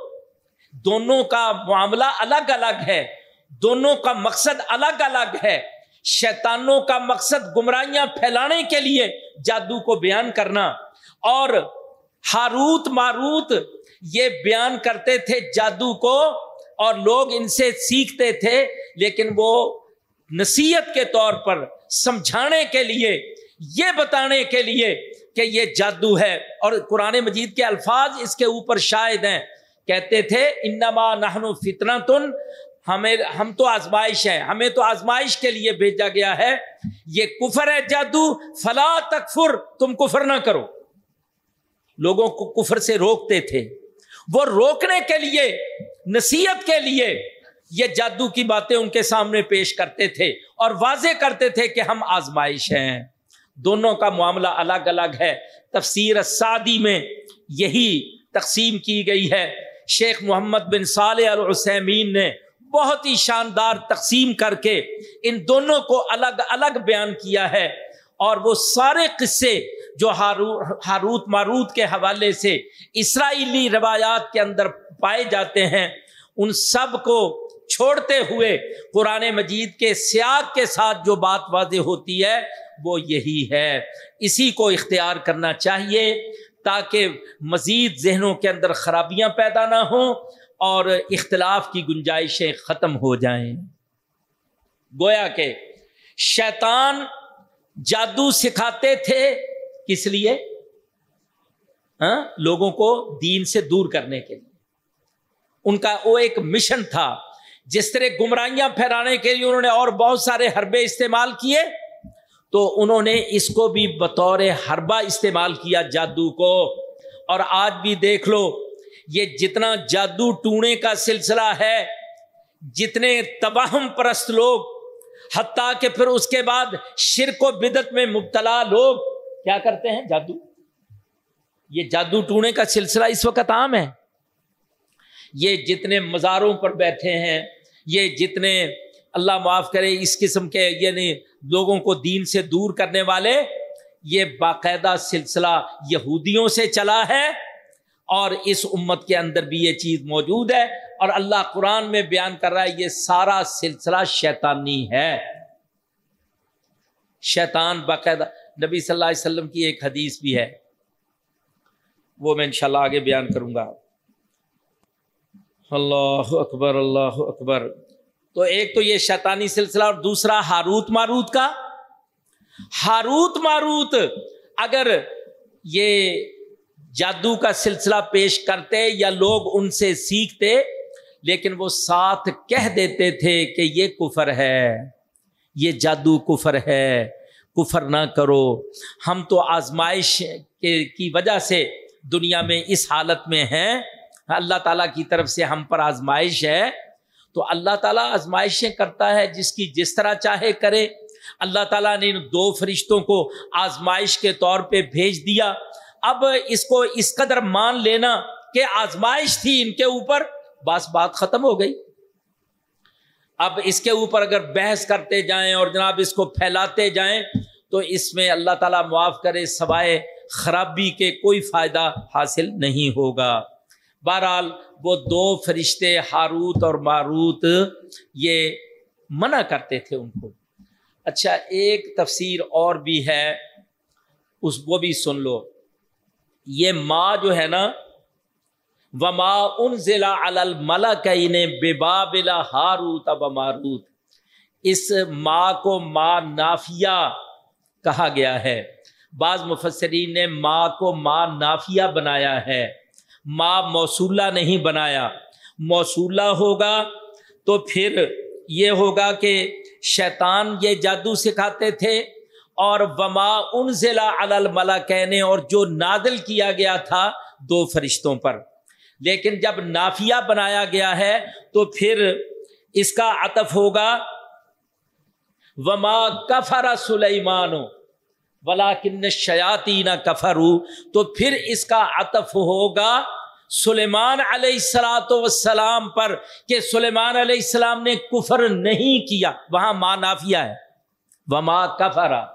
دونوں کا معاملہ الگ الگ ہے، دونوں کا مقصد الگ الگ ہے۔ شیطانوں کا مقصد گمراہیاں پھیلانے کے لیے جادو کو بیان کرنا۔ اور ہاروت ماروت یہ بیان کرتے تھے جادو کو، اور لوگ ان سے سیکھتے تھے، لیکن وہ نصیحت کے طور پر سمجھانے کے لیے یہ بتانے کے لیے کہ یہ جادو ہے اور قرآن مجید کے الفاظ اس کے اوپر شاید ہیں۔ کہتے تھے، انما نہنو فتنا تن ہمیں، ہم تو آزمائش ہے ہمیں تو آزمائش کے لیے بھیجا گیا ہے۔ یہ کفر ہے جادو، فلا تکفر، تم کفر نہ کرو۔ لوگوں کو کفر سے روکتے تھے۔ وہ روکنے کے لیے، نصیحت کے لیے یہ جادو کی باتیں ان کے سامنے پیش کرتے تھے اور واضح کرتے تھے کہ ہم آزمائش ہیں۔ دونوں کا معاملہ الگ الگ ہے۔ تفسیر سعدی میں یہی تقسیم کی گئی ہے۔ شیخ محمد بن صالح العثیمین نے بہت ہی شاندار تقسیم کر کے ان دونوں کو الگ الگ بیان کیا ہے۔ اور وہ سارے قصے جو ہاروت ماروت کے حوالے سے اسرائیلی روایات کے اندر پائے جاتے ہیں، ان سب کو چھوڑتے ہوئے قرآن مجید کے سیاق کے ساتھ جو بات واضح ہوتی ہے وہ یہی ہے۔ اسی کو اختیار کرنا چاہیے تاکہ مزید ذہنوں کے اندر خرابیاں پیدا نہ ہوں اور اختلاف کی گنجائشیں ختم ہو جائیں۔ گویا کہ شیطان جادو سکھاتے تھے کس لیے؟ ہاں لوگوں کو دین سے دور کرنے کے لیے۔ ان کا وہ ایک مشن تھا۔ جس طرح گمراہیاں پھیلانے کے لیے انہوں نے اور بہت سارے حربے استعمال کیے۔ تو انہوں نے اس کو بھی بطور حربہ استعمال کیا جادو کو۔ اور آج بھی دیکھ لو، یہ جتنا جادو ٹونے کا سلسلہ ہے، جتنے تباہم پرست لوگ، حتیٰ کہ پھر اس کے بعد شرک و بدت میں مبتلا لوگ کیا کرتے ہیں؟ جادو۔ یہ جادو ٹونے کا سلسلہ اس وقت عام ہے۔ یہ جتنے مزاروں پر بیٹھے ہیں، یہ جتنے اللہ معاف کرے اس قسم کے یعنی لوگوں کو دین سے دور کرنے والے، یہ باقاعدہ سلسلہ یہودیوں سے چلا ہے اور اس امت کے اندر بھی یہ چیز موجود ہے اور اللہ قرآن میں بیان کر رہا ہے، یہ سارا سلسلہ شیطانی ہے۔ شیطان باقاعدہ، نبی صلی اللہ علیہ وسلم کی ایک حدیث بھی ہے۔ وہ میں انشاءاللہ آگے بیان کروں گا۔ اللہ اکبر اللہ اکبر۔ تو ایک تو یہ شیطانی سلسلہ اور دوسرا ہاروت ماروت کا۔ ہاروت ماروت اگر یہ جادو کا سلسلہ پیش کرتے یا لوگ ان سے سیکھتے، لیکن وہ ساتھ کہہ دیتے تھے کہ یہ کفر ہے، یہ جادو کفر ہے، کفر نہ کرو۔ ہم تو آزمائش کے کی وجہ سے دنیا میں اس حالت میں ہیں۔ اللہ تعالیٰ کی طرف سے ہم پر آزمائش ہے۔ تو اللہ تعالیٰ آزمائشیں کرتا ہے جس کی جس طرح چاہے کرے۔ اللہ تعالیٰ نے ان دو فرشتوں کو آزمائش کے طور پہ بھیج دیا۔ اب اس کو اس قدر مان لینا کہ آزمائش تھی ان کے اوپر، بس بات ختم ہو گئی۔ اب اس کے اوپر اگر بحث کرتے جائیں اور جناب اس کو پھیلاتے جائیں، تو اس میں اللہ تعالیٰ معاف کرے، سوائے خرابی کے کوئی فائدہ حاصل نہیں ہوگا۔ بہرحال وہ دو فرشتے ہاروت اور ماروت یہ منع کرتے تھے ان کو۔ اچھا ایک تفسیر اور بھی ہے، اس وہ بھی سن لو۔ یہ ماں جو ہے نا، وما ان ضلع الملا بے بابلا ہاروت اب ماروت۔ اس ماں کو ماں نافیہ کہا گیا ہے۔ بعض مفسرین نے ماں کو ماں نافیہ بنایا ہے۔ ماں موصولہ نہیں بنایا۔ موصولہ ہوگا تو پھر یہ ہوگا کہ شیطان یہ جادو سکھاتے تھے اور وما ان ضلع الملا کہنے اور جو نادل کیا گیا تھا دو فرشتوں پر۔ لیکن جب نافیہ بنایا گیا ہے تو پھر اس کا عطف ہوگا۔ وما کفر سلیمان ولا کن شیاتی نہ کفرو تو پھر اس کا عطف ہوگا سلیمان علیہ السلاۃ وسلام پر کہ سلیمان علیہ السلام نے کفر نہیں کیا، وہاں ماں نافیہ ہے۔ وہ ماں کفرا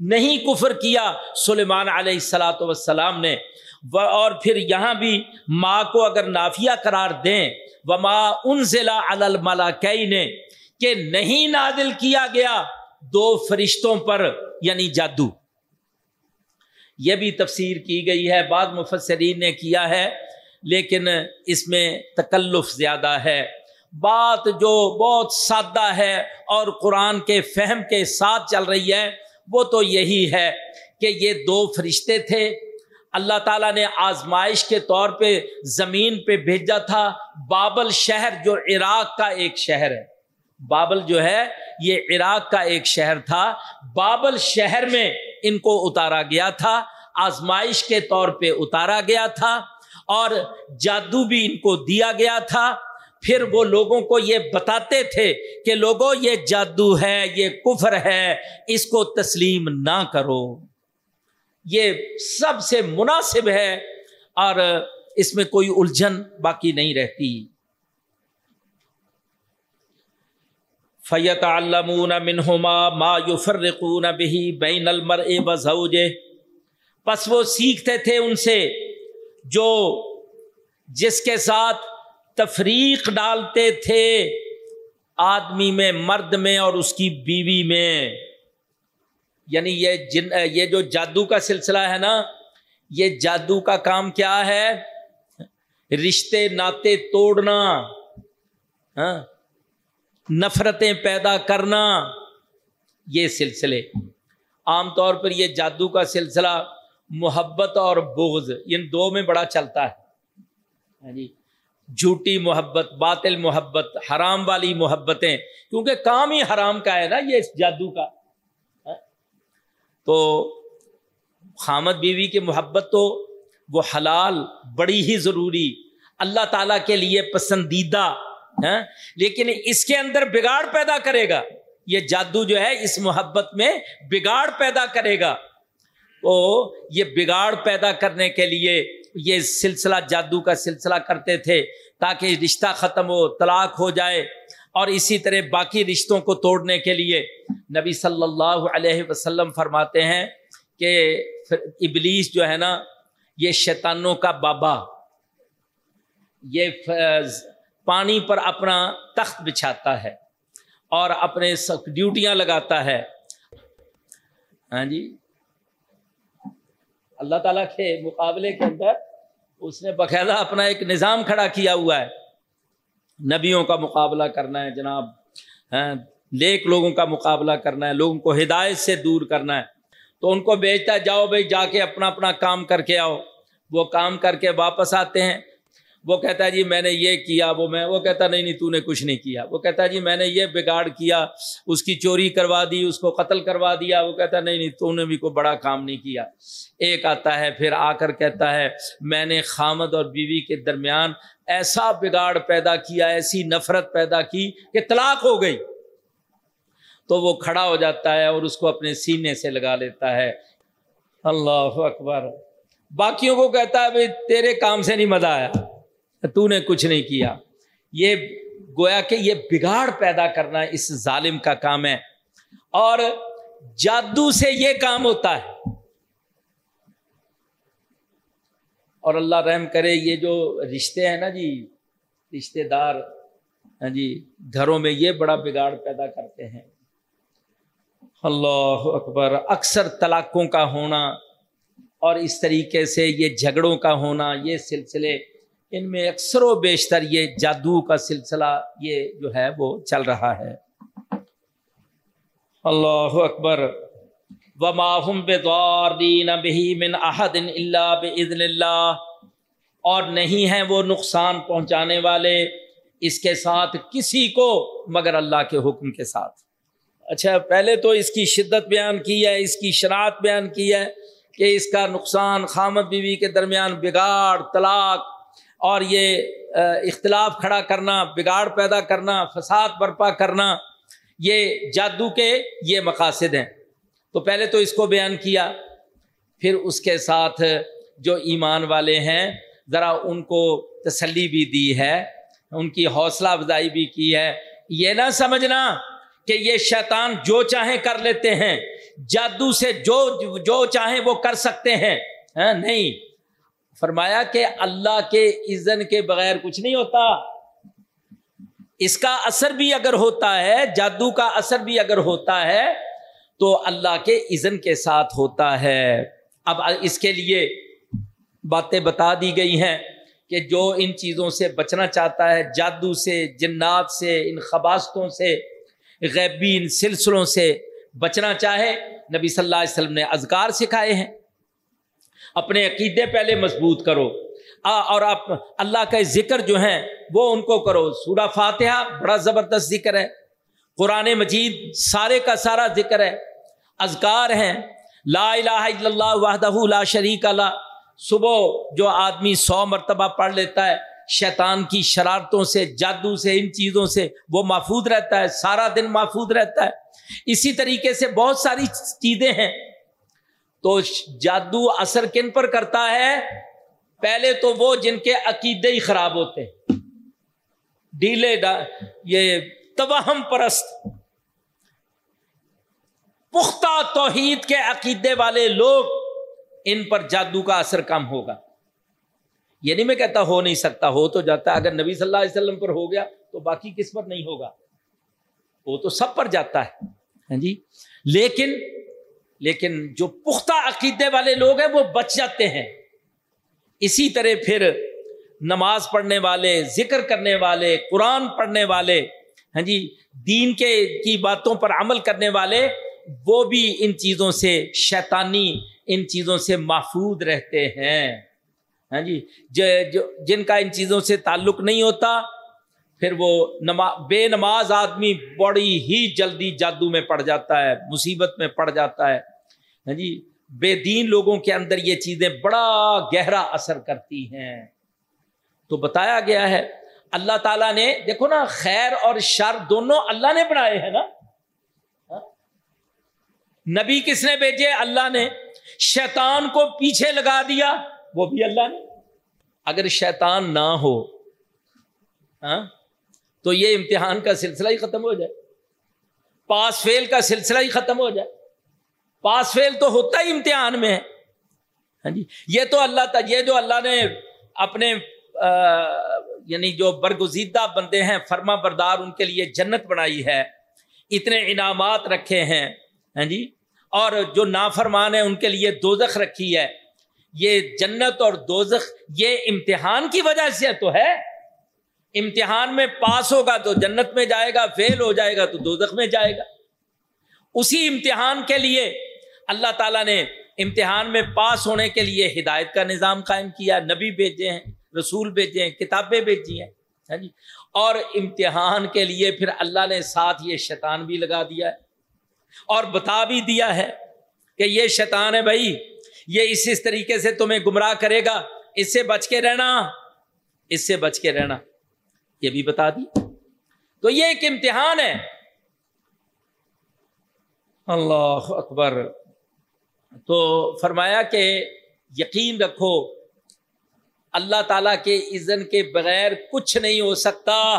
نہیں کفر کیا سلیمان علیہ السلاۃ وسلام نے۔ اور پھر یہاں بھی ماں کو اگر نافیہ قرار دیں وہ ماں ان ضلع الملا نے کہ نہیں نادل کیا گیا دو فرشتوں پر یعنی جادو۔ یہ بھی تفسیر کی گئی ہے، بعض مفسرین نے کیا ہے لیکن اس میں تکلف زیادہ ہے۔ بات جو بہت سادہ ہے اور قرآن کے فہم کے ساتھ چل رہی ہے، وہ تو یہی ہے کہ یہ دو فرشتے تھے۔ اللہ تعالیٰ نے آزمائش کے طور پہ زمین پہ بھیجا تھا۔ بابل شہر جو عراق کا ایک شہر ہے۔ بابل جو ہے، یہ عراق کا ایک شہر تھا۔ بابل شہر میں ان کو اتارا گیا تھا۔ آزمائش کے طور پہ اتارا گیا تھا۔ اور جادو بھی ان کو دیا گیا تھا۔ پھر وہ لوگوں کو یہ بتاتے تھے کہ لوگوں یہ جادو ہے، یہ کفر ہے، اس کو تسلیم نہ کرو۔ یہ سب سے مناسب ہے اور اس میں کوئی الجھن باقی نہیں رہتی۔ فیت علمون منہما ما یفرقون بہی بین المر بزوج پس وہ سیکھتے تھے ان سے جو جس کے ساتھ تفریق ڈالتے تھے آدمی میں، مرد میں اور اس کی بیوی میں۔ یعنی یہ جن، یہ جو جادو کا سلسلہ ہے نا، یہ جادو کا کام کیا ہے؟ رشتے، ناطے توڑنا ہاں نفرتیں پیدا کرنا، یہ سلسلے۔ عام طور پر یہ جادو کا سلسلہ محبت اور بغض، ان دو میں بڑا چلتا ہے۔ ہاں جی۔ جھوٹی محبت، باطل محبت، حرام والی محبتیں، کیونکہ کام ہی حرام کا ہے نا یہ اس جادو کا۔ ہاں۔ تو خامد بیوی کی محبت تو وہ حلال، بڑی ہی ضروری، اللہ تعالی کے لیے پسندیدہ ہاں۔ لیکن اس کے اندر بگاڑ پیدا کرے گا۔ یہ جادو جو ہے، اس محبت میں بگاڑ پیدا کرے گا۔ تو یہ بگاڑ پیدا کرنے کے لیے یہ سلسلہ جادو کا سلسلہ کرتے تھے تاکہ رشتہ ختم ہو، طلاق ہو جائے اور اسی طرح باقی رشتوں کو توڑنے کے لیے نبی صلی اللہ علیہ وسلم فرماتے ہیں کہ ابلیس جو ہے نا، یہ شیطانوں کا بابا، یہ پانی پر اپنا تخت بچھاتا ہے اور اپنے ڈیوٹیاں لگاتا ہے۔ ہاں جی؟ اللہ تعالیٰ کے مقابلے کے اندر اس نے باقاعدہ اپنا ایک نظام کھڑا کیا ہوا ہے۔ نبیوں کا مقابلہ کرنا ہے جناب نیک لیک لوگوں کا مقابلہ کرنا ہے، لوگوں کو ہدایت سے دور کرنا ہے۔ تو ان کو بیچتا جاؤ بھائی، جا کے اپنا اپنا کام کر کے آؤ۔ وہ کام کر کے واپس آتے ہیں۔ وہ کہتا ہے جی میں نے یہ کیا، وہ میں، وہ کہتا نہیں نہیں، تو نے کچھ نہیں کیا۔ وہ کہتا ہے جی میں نے یہ بگاڑ کیا، اس کی چوری کروا دی، اس کو قتل کروا دیا۔ وہ کہتا نہیں نہیں، تو نے بھی کوئی بڑا کام نہیں کیا۔ ایک آتا ہے، پھر آ کر کہتا ہے میں نے خامد اور بیوی کے درمیان ایسا بگاڑ پیدا کیا، ایسی نفرت پیدا کی کہ طلاق ہو گئی۔ تو وہ کھڑا ہو جاتا ہے اور اس کو اپنے سینے سے لگا لیتا ہے۔ اللہ اکبر۔ باقیوں کو کہتا ہے بھائی تیرے کام سے نہیں مزہ آیا۔ تو نے کچھ نہیں کیا۔ یہ گویا کہ یہ بگاڑ پیدا کرنا اس ظالم کا کام ہے۔ اور جادو سے یہ کام ہوتا ہے۔ اور اللہ رحم کرے، یہ جو رشتے ہیں نا جی رشتے دار ہاں جی گھروں میں یہ بڑا بگاڑ پیدا کرتے ہیں۔ اللہ اکبر، اکثر طلاقوں کا ہونا اور اس طریقے سے یہ جھگڑوں کا ہونا، یہ سلسلے ان میں اکثر و بیشتر یہ جادو کا سلسلہ یہ جو ہے وہ چل رہا ہے۔ اللہ اکبر۔ وماہم من احد اللہ اور نہیں ہیں وہ نقصان پہنچانے والے اس کے ساتھ کسی کو مگر اللہ کے حکم کے ساتھ۔ اچھا پہلے تو اس کی شدت بیان کی ہے، اس کی شرارت بیان کی ہے کہ اس کا نقصان خامد بیوی کے درمیان بگاڑ، طلاق اور یہ اختلاف کھڑا کرنا، بگاڑ پیدا کرنا، فساد برپا کرنا، یہ جادو کے یہ مقاصد ہیں۔ تو پہلے تو اس کو بیان کیا، پھر اس کے ساتھ جو ایمان والے ہیں، ذرا ان کو تسلی بھی دی ہے، ان کی حوصلہ افزائی بھی کی ہے۔ یہ نہ سمجھنا کہ یہ شیطان جو چاہیں کر لیتے ہیں، جادو سے جو جو چاہیں وہ کر سکتے ہیں۔ ہاں، نہیں۔ فرمایا کہ اللہ کے اذن کے بغیر کچھ نہیں ہوتا۔ اس کا اثر بھی اگر ہوتا ہے، جادو کا اثر بھی اگر ہوتا ہے، تو اللہ کے اذن کے ساتھ ہوتا ہے۔ اب اس کے لیے باتیں بتا دی گئی ہیں کہ جو ان چیزوں سے بچنا چاہتا ہے، جادو سے، جنات سے، ان خباستوں سے، غیبی ان سلسلوں سے بچنا چاہے، نبی صلی اللہ علیہ وسلم نے اذکار سکھائے ہیں۔ اپنے عقیدے پہلے مضبوط کرو۔ اور آپ اللہ کا ذکر جو ہیں، وہ ان کو کرو۔ سورہ فاتحہ بڑا زبردست ذکر ہے۔ قرآن مجید سارے کا سارا ذکر ہے۔ اذکار ہیں۔ لا الہ الا اللہ وحدہ لا شریک اللہ۔ صبح جو آدمی سو مرتبہ پڑھ لیتا ہے، شیطان کی شرارتوں سے، جادو سے، ان چیزوں سے وہ محفوظ رہتا ہے، سارا دن محفوظ رہتا ہے۔ اسی طریقے سے بہت ساری چیزیں ہیں۔ تو جادو اثر کن پر کرتا ہے؟ پہلے تو وہ جن کے عقیدے ہی خراب ہوتے ڈیلے یہ توہم پرست۔ پختہ توحید کے عقیدے والے لوگ ان پر جادو کا اثر کم ہوگا۔ یہ نہیں میں کہتا ہو نہیں سکتا ہو تو جاتا اگر نبی صلی اللہ علیہ وسلم پر ہو گیا تو باقی کس پر نہیں ہوگا۔ وہ تو سب پر جاتا ہے۔ ہاں جی۔ لیکن لیکن جو پختہ عقیدے والے لوگ ہیں وہ بچ جاتے ہیں۔ اسی طرح پھر نماز پڑھنے والے، ذکر کرنے والے، قرآن پڑھنے والے ہاں جی دین کے کی باتوں پر عمل کرنے والے، وہ بھی ان چیزوں سے شیطانی، ان چیزوں سے محفوظ رہتے ہیں۔ ہاں جی جو جن کا ان چیزوں سے تعلق نہیں ہوتا پھر وہ نماز بے نماز آدمی بڑی ہی جلدی جادو میں پڑ جاتا ہے، مصیبت میں پڑ جاتا ہے۔ ہاں جی بے دین لوگوں کے اندر یہ چیزیں بڑا گہرا اثر کرتی ہیں۔ تو بتایا گیا ہے، اللہ تعالیٰ نے، دیکھو نا، خیر اور شر دونوں اللہ نے بنائے ہیں نا۔ ہاں؟ نبی کس نے بھیجے؟ اللہ نے۔ شیطان کو پیچھے لگا دیا، وہ بھی اللہ نے۔ اگر شیطان نہ ہو ہاں تو یہ امتحان کا سلسلہ ہی ختم ہو جائے۔ پاس فیل کا سلسلہ ہی ختم ہو جائے۔ پاس فیل تو ہوتا ہی امتحان میں ہے۔ ہاں جی یہ تو اللہ یہ جو اللہ نے اپنے یعنی جو برگزیدہ بندے ہیں، فرما بردار، ان کے لیے جنت بنائی ہے۔ اتنے انعامات رکھے ہیں۔ ہاں جی اور جو نافرمان ہے ان کے لیے دوزخ رکھی ہے۔ یہ جنت اور دوزخ، یہ امتحان کی وجہ سے تو ہے۔ امتحان میں پاس ہوگا تو جنت میں جائے گا، فیل ہو جائے گا تو دوزخ میں جائے گا۔ اسی امتحان کے لیے اللہ تعالیٰ نے امتحان میں پاس ہونے کے لیے ہدایت کا نظام قائم کیا، نبی بھیجے ہیں، رسول بھیجے ہیں، کتابیں بھیجی ہیں۔ ہاں جی؟ اور امتحان کے لیے پھر اللہ نے ساتھ یہ شیطان بھی لگا دیا ہے۔ اور بتا بھی دیا ہے کہ یہ شیطان ہے بھائی، یہ اس اس طریقے سے تمہیں گمراہ کرے گا، اس سے بچ کے رہنا، اس سے بچ کے رہنا۔ یہ بھی بتا دی۔ تو یہ ایک امتحان ہے۔ اللہ اکبر۔ تو فرمایا کہ یقین رکھو، اللہ تعالی کے اذن کے بغیر کچھ نہیں ہو سکتا۔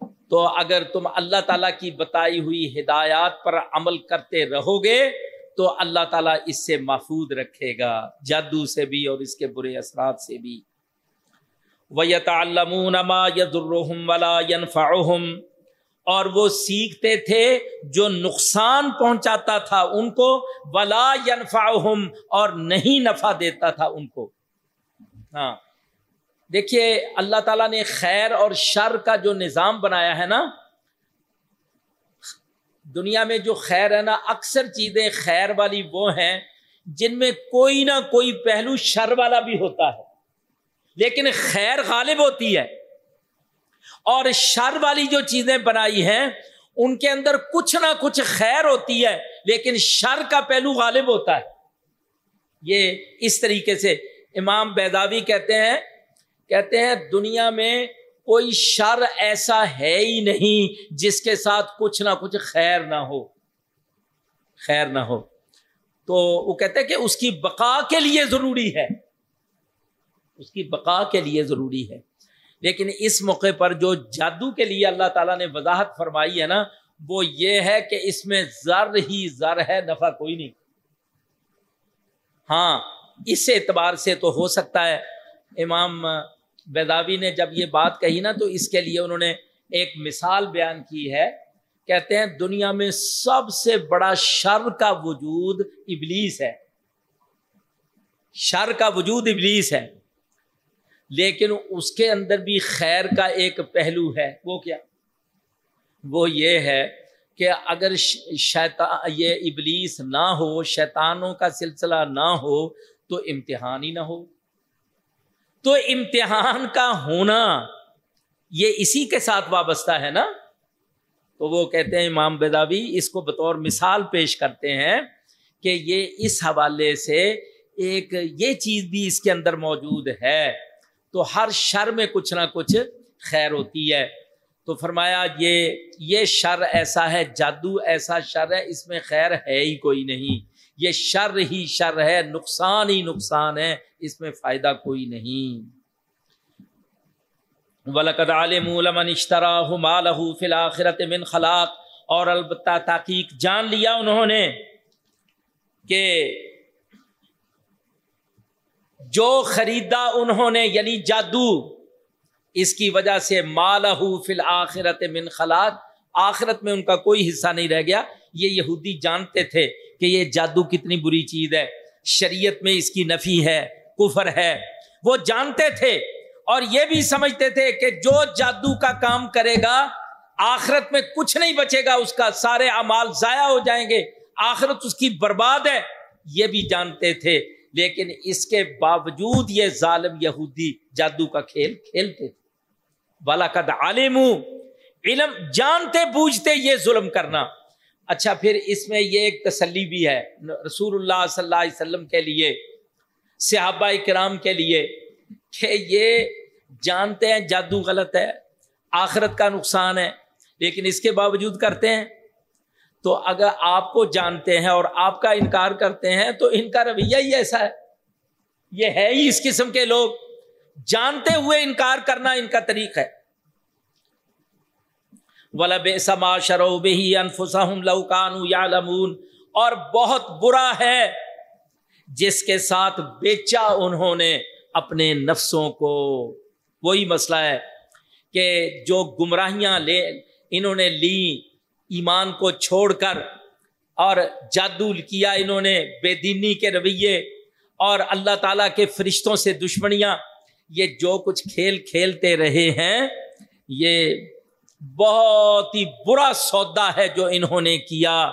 تو اگر تم اللہ تعالیٰ کی بتائی ہوئی ہدایات پر عمل کرتے رہو گے، تو اللہ تعالیٰ اس سے محفوظ رکھے گا، جادو سے بھی اور اس کے برے اثرات سے بھی۔ اور وہ سیکھتے تھے جو نقصان پہنچاتا تھا ان کو، ولا ینفعہم اور نہیں نفع دیتا تھا ان کو۔ ہاں۔ دیکھیے، اللہ تعالیٰ نے خیر اور شر کا جو نظام بنایا ہے نا، دنیا میں جو خیر ہے نا، اکثر چیزیں خیر والی وہ ہیں جن میں کوئی نہ کوئی پہلو شر والا بھی ہوتا ہے۔ لیکن خیر غالب ہوتی ہے۔ اور شر والی جو چیزیں بنائی ہیں، ان کے اندر کچھ نہ کچھ خیر ہوتی ہے، لیکن شر کا پہلو غالب ہوتا ہے۔ یہ اس طریقے سے امام بیداوی کہتے ہیں کہتے ہیں دنیا میں کوئی شر ایسا ہے ہی نہیں جس کے ساتھ کچھ نہ کچھ خیر نہ ہو۔ خیر نہ ہو۔ تو وہ کہتے ہیں کہ اس کی بقا کے لیے ضروری ہے۔ اس کی بقا کے لیے ضروری ہے۔ لیکن اس موقع پر جو جادو کے لیے اللہ تعالیٰ نے وضاحت فرمائی ہے نا، وہ یہ ہے کہ اس میں زر ہی زر ہے، نفع کوئی نہیں۔ ہاں اس اعتبار سے تو ہو سکتا ہے۔ امام بیداوی نے جب یہ بات کہی نا، تو اس کے لیے انہوں نے ایک مثال بیان کی ہے۔ کہتے ہیں، دنیا میں سب سے بڑا شر کا وجود ابلیس ہے۔ شر کا وجود ابلیس ہے۔ لیکن اس کے اندر بھی خیر کا ایک پہلو ہے۔ وہ کیا؟ وہ یہ ہے کہ اگر شیطان یہ ابلیس نہ ہو، شیطانوں کا سلسلہ نہ ہو، تو امتحان ہی نہ ہو۔ تو امتحان کا ہونا یہ اسی کے ساتھ وابستہ ہے نا؟ تو وہ کہتے ہیں امام بیداوی، اس کو بطور مثال پیش کرتے ہیں کہ یہ اس حوالے سے ایک، یہ چیز بھی اس کے اندر موجود ہے۔ تو ہر شر میں کچھ نہ کچھ خیر ہوتی ہے۔ تو فرمایا، یہ یہ شر ایسا ہے، جادو ایسا شر ہے، اس میں خیر ہے ہی کوئی نہیں۔ یہ شر ہی شر ہے، نقصان ہی نقصان ہے، اس میں فائدہ کوئی نہیں۔ ولقد عالم لمن اشتراه ما له في الاخره من خلاق اور البتہ تحقیق جان لیا انہوں نے کہ جو خریدا انہوں نے یعنی جادو، اس کی وجہ سے مالہ فی الآخرت من خلاق آخرت میں ان کا کوئی حصہ نہیں رہ گیا۔ یہ یہودی جانتے تھے کہ یہ جادو کتنی بری چیز ہے۔ شریعت میں اس کی نفی ہے، کفر ہے۔ وہ جانتے تھے اور یہ بھی سمجھتے تھے کہ جو جادو کا کام کرے گا، آخرت میں کچھ نہیں بچے گا، اس کا سارے امال ضائع ہو جائیں گے۔ آخرت اس کی برباد ہے۔ یہ بھی جانتے تھے۔ لیکن اس کے باوجود یہ ظالم یہودی جادو کا کھیل کھیلتے تھے۔ بالاقد عالم علم جانتے، بوجھتے یہ ظلم کرنا۔ اچھا پھر اس میں یہ ایک تسلی بھی ہے۔ رسول اللہ صلی اللہ علیہ وسلم کے لیے، صحابہ کرام کے لیے کہ یہ جانتے ہیں جادو غلط ہے، آخرت کا نقصان ہے، لیکن اس کے باوجود کرتے ہیں۔ تو اگر آپ کو جانتے ہیں اور آپ کا انکار کرتے ہیں تو ان کا رویہ ہی ایسا ہے۔ یہ ہے ہی اس قسم کے لوگ۔ جانتے ہوئے انکار کرنا ان کا طریق ہے۔ ولب سما شروب ہی انفسم لوکان یا لمون اور بہت برا ہے جس کے ساتھ بیچا انہوں نے اپنے نفسوں کو۔ وہی مسئلہ ہے کہ جو گمراہیاں لے انہوں نے لی ایمان کو چھوڑ کر اور جادو کیا انہوں نے، بے دینی کے رویے اور اللہ تعالیٰ کے فرشتوں سے دشمنیاں۔ یہ جو کچھ کھیل کھیلتے رہے ہیں، یہ بہت ہی برا سودا ہے جو انہوں نے کیا۔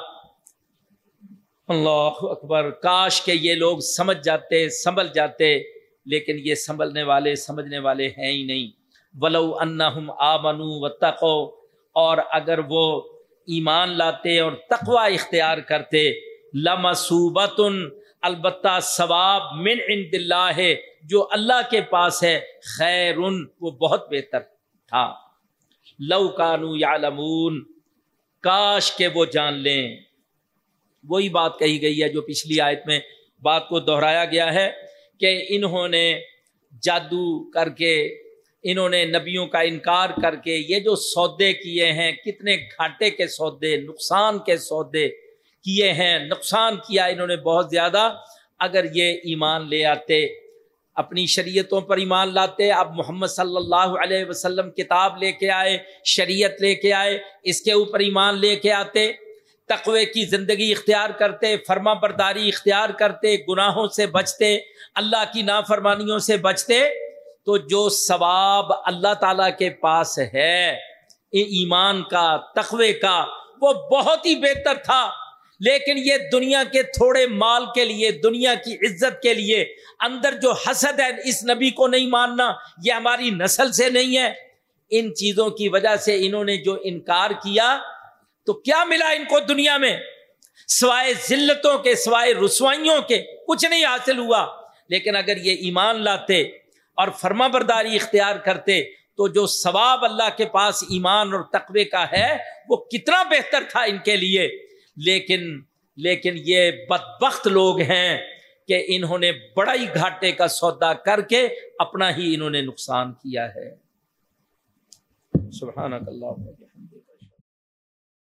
اللہ اکبر۔ کاش کے یہ لوگ سمجھ جاتے، سنبھل جاتے، لیکن یہ سنبھلنے والے، سمجھنے والے ہیں ہی نہیں۔ ولو انہم آمنو و اور اگر وہ ایمان لاتے اور تقوا اختیار کرتے۔ لمصوبت البتہ ثواب من عند اللہ ہے، جو اللہ کے پاس ہے خیر وہ بہت بہتر تھا۔ لو کانو یا کاش کے وہ جان لیں۔ وہی بات کہی گئی ہے جو پچھلی آیت میں بات کو دہرایا گیا ہے کہ انہوں نے جادو کر کے انہوں نے نبیوں کا انکار کر کے یہ جو سودے کیے ہیں، کتنے گھاٹے کے سودے، نقصان کے سودے کیے ہیں، نقصان کیا انہوں نے بہت زیادہ۔ اگر یہ ایمان لے آتے، اپنی شریعتوں پر ایمان لاتے، اب محمد صلی اللہ علیہ وسلم کتاب لے کے آئے، شریعت لے کے آئے، اس کے اوپر ایمان لے کے آتے، تقوی کی زندگی اختیار کرتے، فرما برداری اختیار کرتے، گناہوں سے بچتے، اللہ کی نافرمانیوں سے بچتے تو جو ثواب اللہ تعالی کے پاس ہے ایمان کا، تقوی کا، وہ بہت ہی بہتر تھا۔ لیکن یہ دنیا کے تھوڑے مال کے لیے، دنیا کی عزت کے لیے اندر جو حسد ہے، اس نبی کو نہیں ماننا، یہ ہماری نسل سے نہیں ہے۔ ان چیزوں کی وجہ سے انہوں نے جو انکار کیا، تو کیا ملا ان کو دنیا میں؟ سوائے ذلتوں کے، سوائے رسوائیوں کے، کچھ نہیں حاصل ہوا۔ لیکن اگر یہ ایمان لاتے اور فرما برداری اختیار کرتے تو جو ثواب اللہ کے پاس ایمان اور تقوی کا ہے، وہ کتنا بہتر تھا ان کے لیے۔ لیکن لیکن یہ بدبخت لوگ ہیں کہ انہوں نے بڑا ہی گھاٹے کا سودا کر کے اپنا ہی انہوں نے نقصان کیا ہے۔ سبحانک اللہ